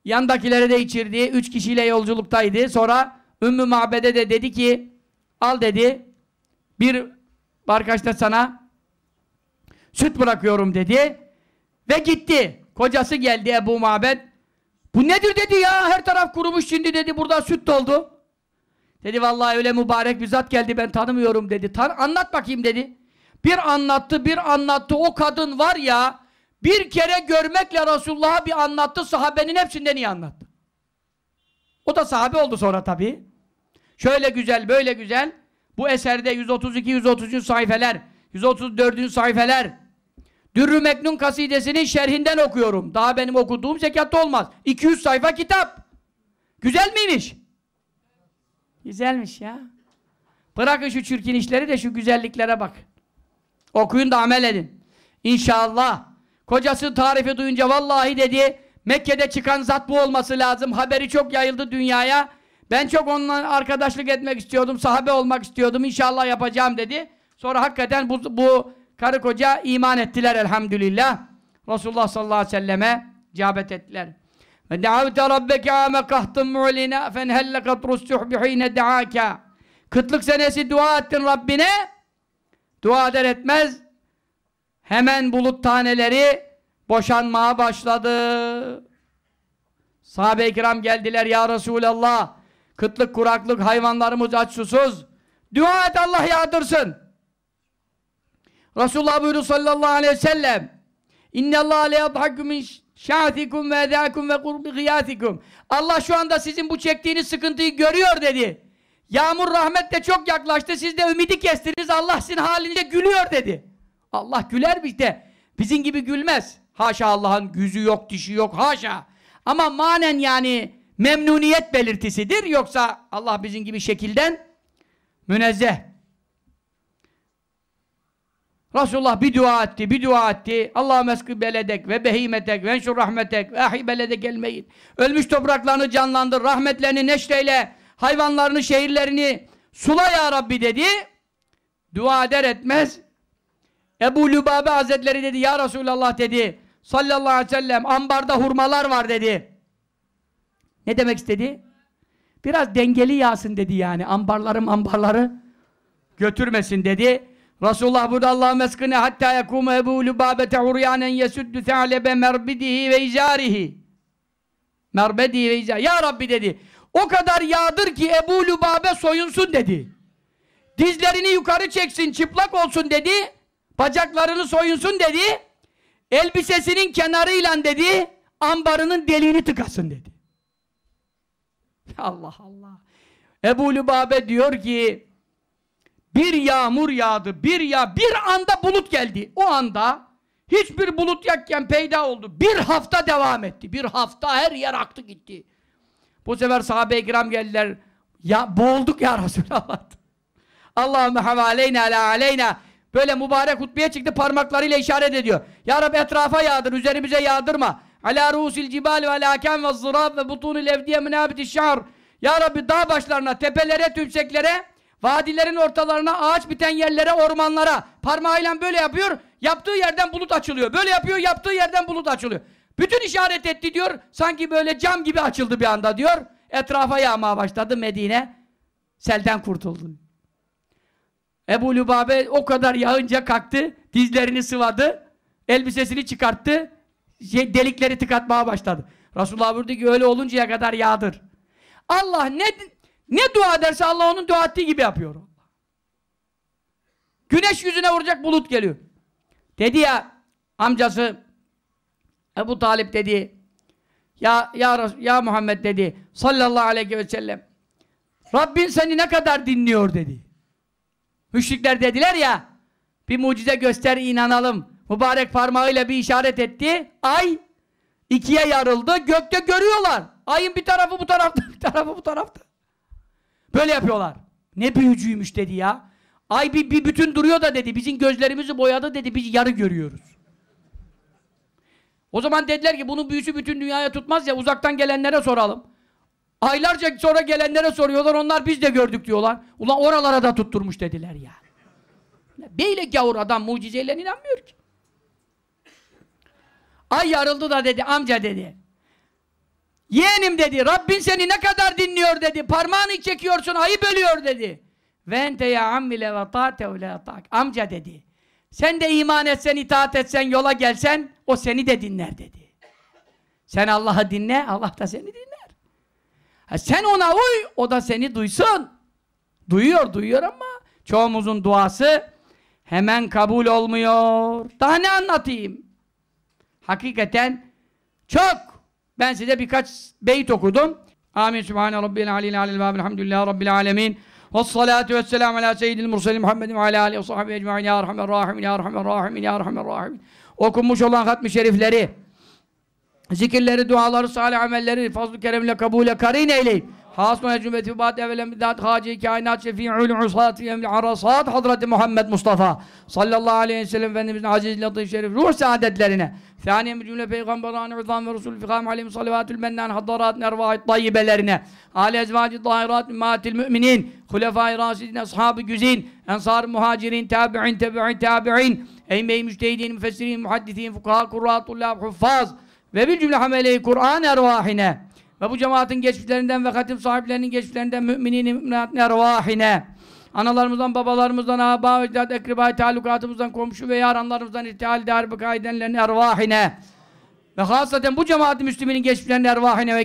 Yandakilere de içirdi. Üç kişiyle yolculuktaydı. Sonra Ümmü Mabede de dedi ki al dedi bir barkaçta sana süt bırakıyorum dedi ve gitti. Kocası geldi Ebu Mabed. Bu nedir dedi ya her taraf kurumuş şimdi dedi burada süt doldu. Dedi vallahi öyle mübarek bir zat geldi ben tanımıyorum dedi. Tan anlat bakayım dedi. Bir anlattı bir anlattı o kadın var ya bir kere görmekle Resulullah'a bir anlattı sahabenin hepsinden iyi anlattı. O da sahabe oldu sonra tabii. Şöyle güzel böyle güzel bu eserde 132-133 sayfeler 134. sayfeler Dürrü Meknun kasidesinin şerhinden okuyorum. Daha benim okuduğum zekatta olmaz. 200 sayfa kitap. Güzel miymiş? Güzelmiş ya. Bırakın şu çirkin işleri de şu güzelliklere bak. Okuyun da amel edin. İnşallah. Kocası tarifi duyunca vallahi dedi Mekke'de çıkan zat bu olması lazım. Haberi çok yayıldı dünyaya. Ben çok onunla arkadaşlık etmek istiyordum. Sahabe olmak istiyordum. İnşallah yapacağım dedi. Sonra hakikaten bu, bu karı koca iman ettiler elhamdülillah. Resulullah sallallahu aleyhi ve selleme icabet ettiler. Ve da'avte rabbeke ame kahtın mu'lina fenhelle katrus suhbihine da'aka. Kıtlık senesi dua ettin Rabbine. Dua eder etmez hemen bulut taneleri boşanmaya başladı. Sahabe-i kiram geldiler ya Resulallah. Kıtlık, kuraklık, hayvanlarımız aç susuz. Dua et Allah yağdırsın. Resulullah buyurdu sallallahu aleyhi ve sellem. İnne Allah le min şa'tikum ve edâkum ve kurbi gıyâtikum. Allah şu anda sizin bu çektiğiniz sıkıntıyı görüyor dedi. Yağmur rahmetle çok yaklaştı. Siz de ümidi kestiniz. Allah sizin halinde gülüyor dedi. Allah güler işte. Bizim gibi gülmez. Haşa Allah'ın yüzü yok, dişi yok. Haşa. Ama manen yani memnuniyet belirtisidir. Yoksa Allah bizim gibi şekilden münezzeh. Resulullah bir dua etti, bir dua etti. Allah meskı beledek ve behimetek ve enşur rahmetek ve ahi beledek gelmeyin. Ölmüş topraklarını canlandır, rahmetlerini neşreyle, hayvanlarını, şehirlerini sula ya Rabbi dedi. Dua eder etmez. Ebu Lübabe Hazretleri dedi, ya Resulallah dedi. Sallallahu aleyhi ve sellem, ambarda hurmalar var dedi. Ne demek istedi? Biraz dengeli yağsın dedi yani. Ambarlarım ambarları götürmesin dedi. Resulullah burada Allah meskine hatta yekume Ebu Lübabete uryanen yesüddü te'alebe merbidihi ve izarihi. Merbedihi ve izarihi. Ya Rabbi dedi. O kadar yağdır ki Ebu Lübabe soyunsun dedi. Dizlerini yukarı çeksin, çıplak olsun dedi. Bacaklarını soyunsun dedi. Elbisesinin kenarıyla dedi. Ambarının deliğini tıkasın dedi. Allah Allah. Ebu Lübabe diyor ki bir yağmur yağdı, bir yağ, bir anda bulut geldi. O anda hiçbir bulut yokken peyda oldu. Bir hafta devam etti. Bir hafta her yer aktı gitti. Bu sefer sahabe-i kiram geldiler. Ya boğulduk ya Resulallah. Allahümme havaleyna ala aleyna. Böyle mübarek hutbeye çıktı parmaklarıyla işaret ediyor. Ya Rabbi etrafa yağdır, üzerimize yağdırma. Ala ruusil cibal ve alâken ve zırab ve butunil evdiye münâbiti şar. Ya Rabbi dağ başlarına, tepelere, tümseklere, vadilerin ortalarına, ağaç biten yerlere, ormanlara parmağıyla böyle yapıyor. Yaptığı yerden bulut açılıyor. Böyle yapıyor, yaptığı yerden bulut açılıyor. Bütün işaret etti diyor. Sanki böyle cam gibi açıldı bir anda diyor. Etrafa yağmaya başladı Medine. Selden kurtuldu. Ebu Lübabe o kadar yağınca kalktı. Dizlerini sıvadı. Elbisesini çıkarttı. Şey, delikleri tıkatmaya başladı. Resulullah buyurdu ki öyle oluncaya kadar yağdır. Allah ne ne dua ederse Allah onun dua ettiği gibi yapıyor. Güneş yüzüne vuracak bulut geliyor. Dedi ya amcası Ebu Talip dedi ya, ya, ya Muhammed dedi sallallahu aleyhi ve sellem Rabbin seni ne kadar dinliyor dedi. Müşrikler dediler ya bir mucize göster inanalım. Mübarek parmağıyla bir işaret etti. Ay ikiye yarıldı. Gökte görüyorlar. Ayın bir tarafı bu tarafta, bir tarafı bu tarafta. Böyle yapıyorlar. Ne büyücüymüş dedi ya. Ay bir, bir bütün duruyor da dedi. Bizim gözlerimizi boyadı dedi. Biz yarı görüyoruz. O zaman dediler ki bunun büyüsü bütün dünyaya tutmaz ya uzaktan gelenlere soralım. Aylarca sonra gelenlere soruyorlar. Onlar biz de gördük diyorlar. Ulan oralara da tutturmuş dediler ya. Beyle gavur adam mucizeyle inanmıyor ki. Ay yarıldı da dedi amca dedi. Yeğenim dedi. Rabbin seni ne kadar dinliyor dedi. Parmağını çekiyorsun ayı bölüyor dedi. Ve ente ya ammile ve ta'te le. Amca dedi. Sen de iman etsen, itaat etsen, yola gelsen o seni de dinler dedi. Sen Allah'ı dinle, Allah da seni dinler. Ha, sen ona uy, o da seni duysun. Duyuyor, duyuyor ama çoğumuzun duası hemen kabul olmuyor. Daha ne anlatayım? Hakikaten çok. Ben size birkaç beyit okudum. Amin. Sübhane Rabbil aleyhi aleyhi ve elhamdülillahi Rabbil alemin. Vessalatu vesselamu ala seyyidil murselin Muhammedin ve ala alihi ve sahbihi ecma'in ya rahmer rahimin ya rahmer rahimin ya rahmer rahimin. Okunmuş olan hatmi şerifleri, zikirleri, duaları, salih amelleri fazl-ı keremle kabule karin eyleyip hasmına cümleti ba'd evvelen bidat haci kainat şefi'ül usati emri arasat Hazreti Muhammed Mustafa sallallahu aleyhi ve sellem Efendimizin aziz latif şerif ruh saadetlerine Thaniye cümle peygamberan uzam ve resul fikam aleyhim salavatül mennan haddarat nervahit tayyibelerine Ali ezvacı dahirat ümmatil müminin hulefai rasidin ashabı güzin ensar muhacirin tabi'in tabi'in tabi'in eymey müçtehidin müfessirin muhaddisin fukaha kurratullâh huffaz ve bir cümle hamele-i Kur'an ervahine ve bu cemaatin geçmişlerinden ve hatim sahiplerinin geçmişlerinden müminin müminat ervahine analarımızdan, babalarımızdan, âbâ, ecdâd, ekribai, talukatımızdan, komşu ve yaranlarımızdan irtihal, dâr, bıkâ edenlerin ervahine ve hasaten bu cemaat-i müslüminin geçmişlerinin ervahine ve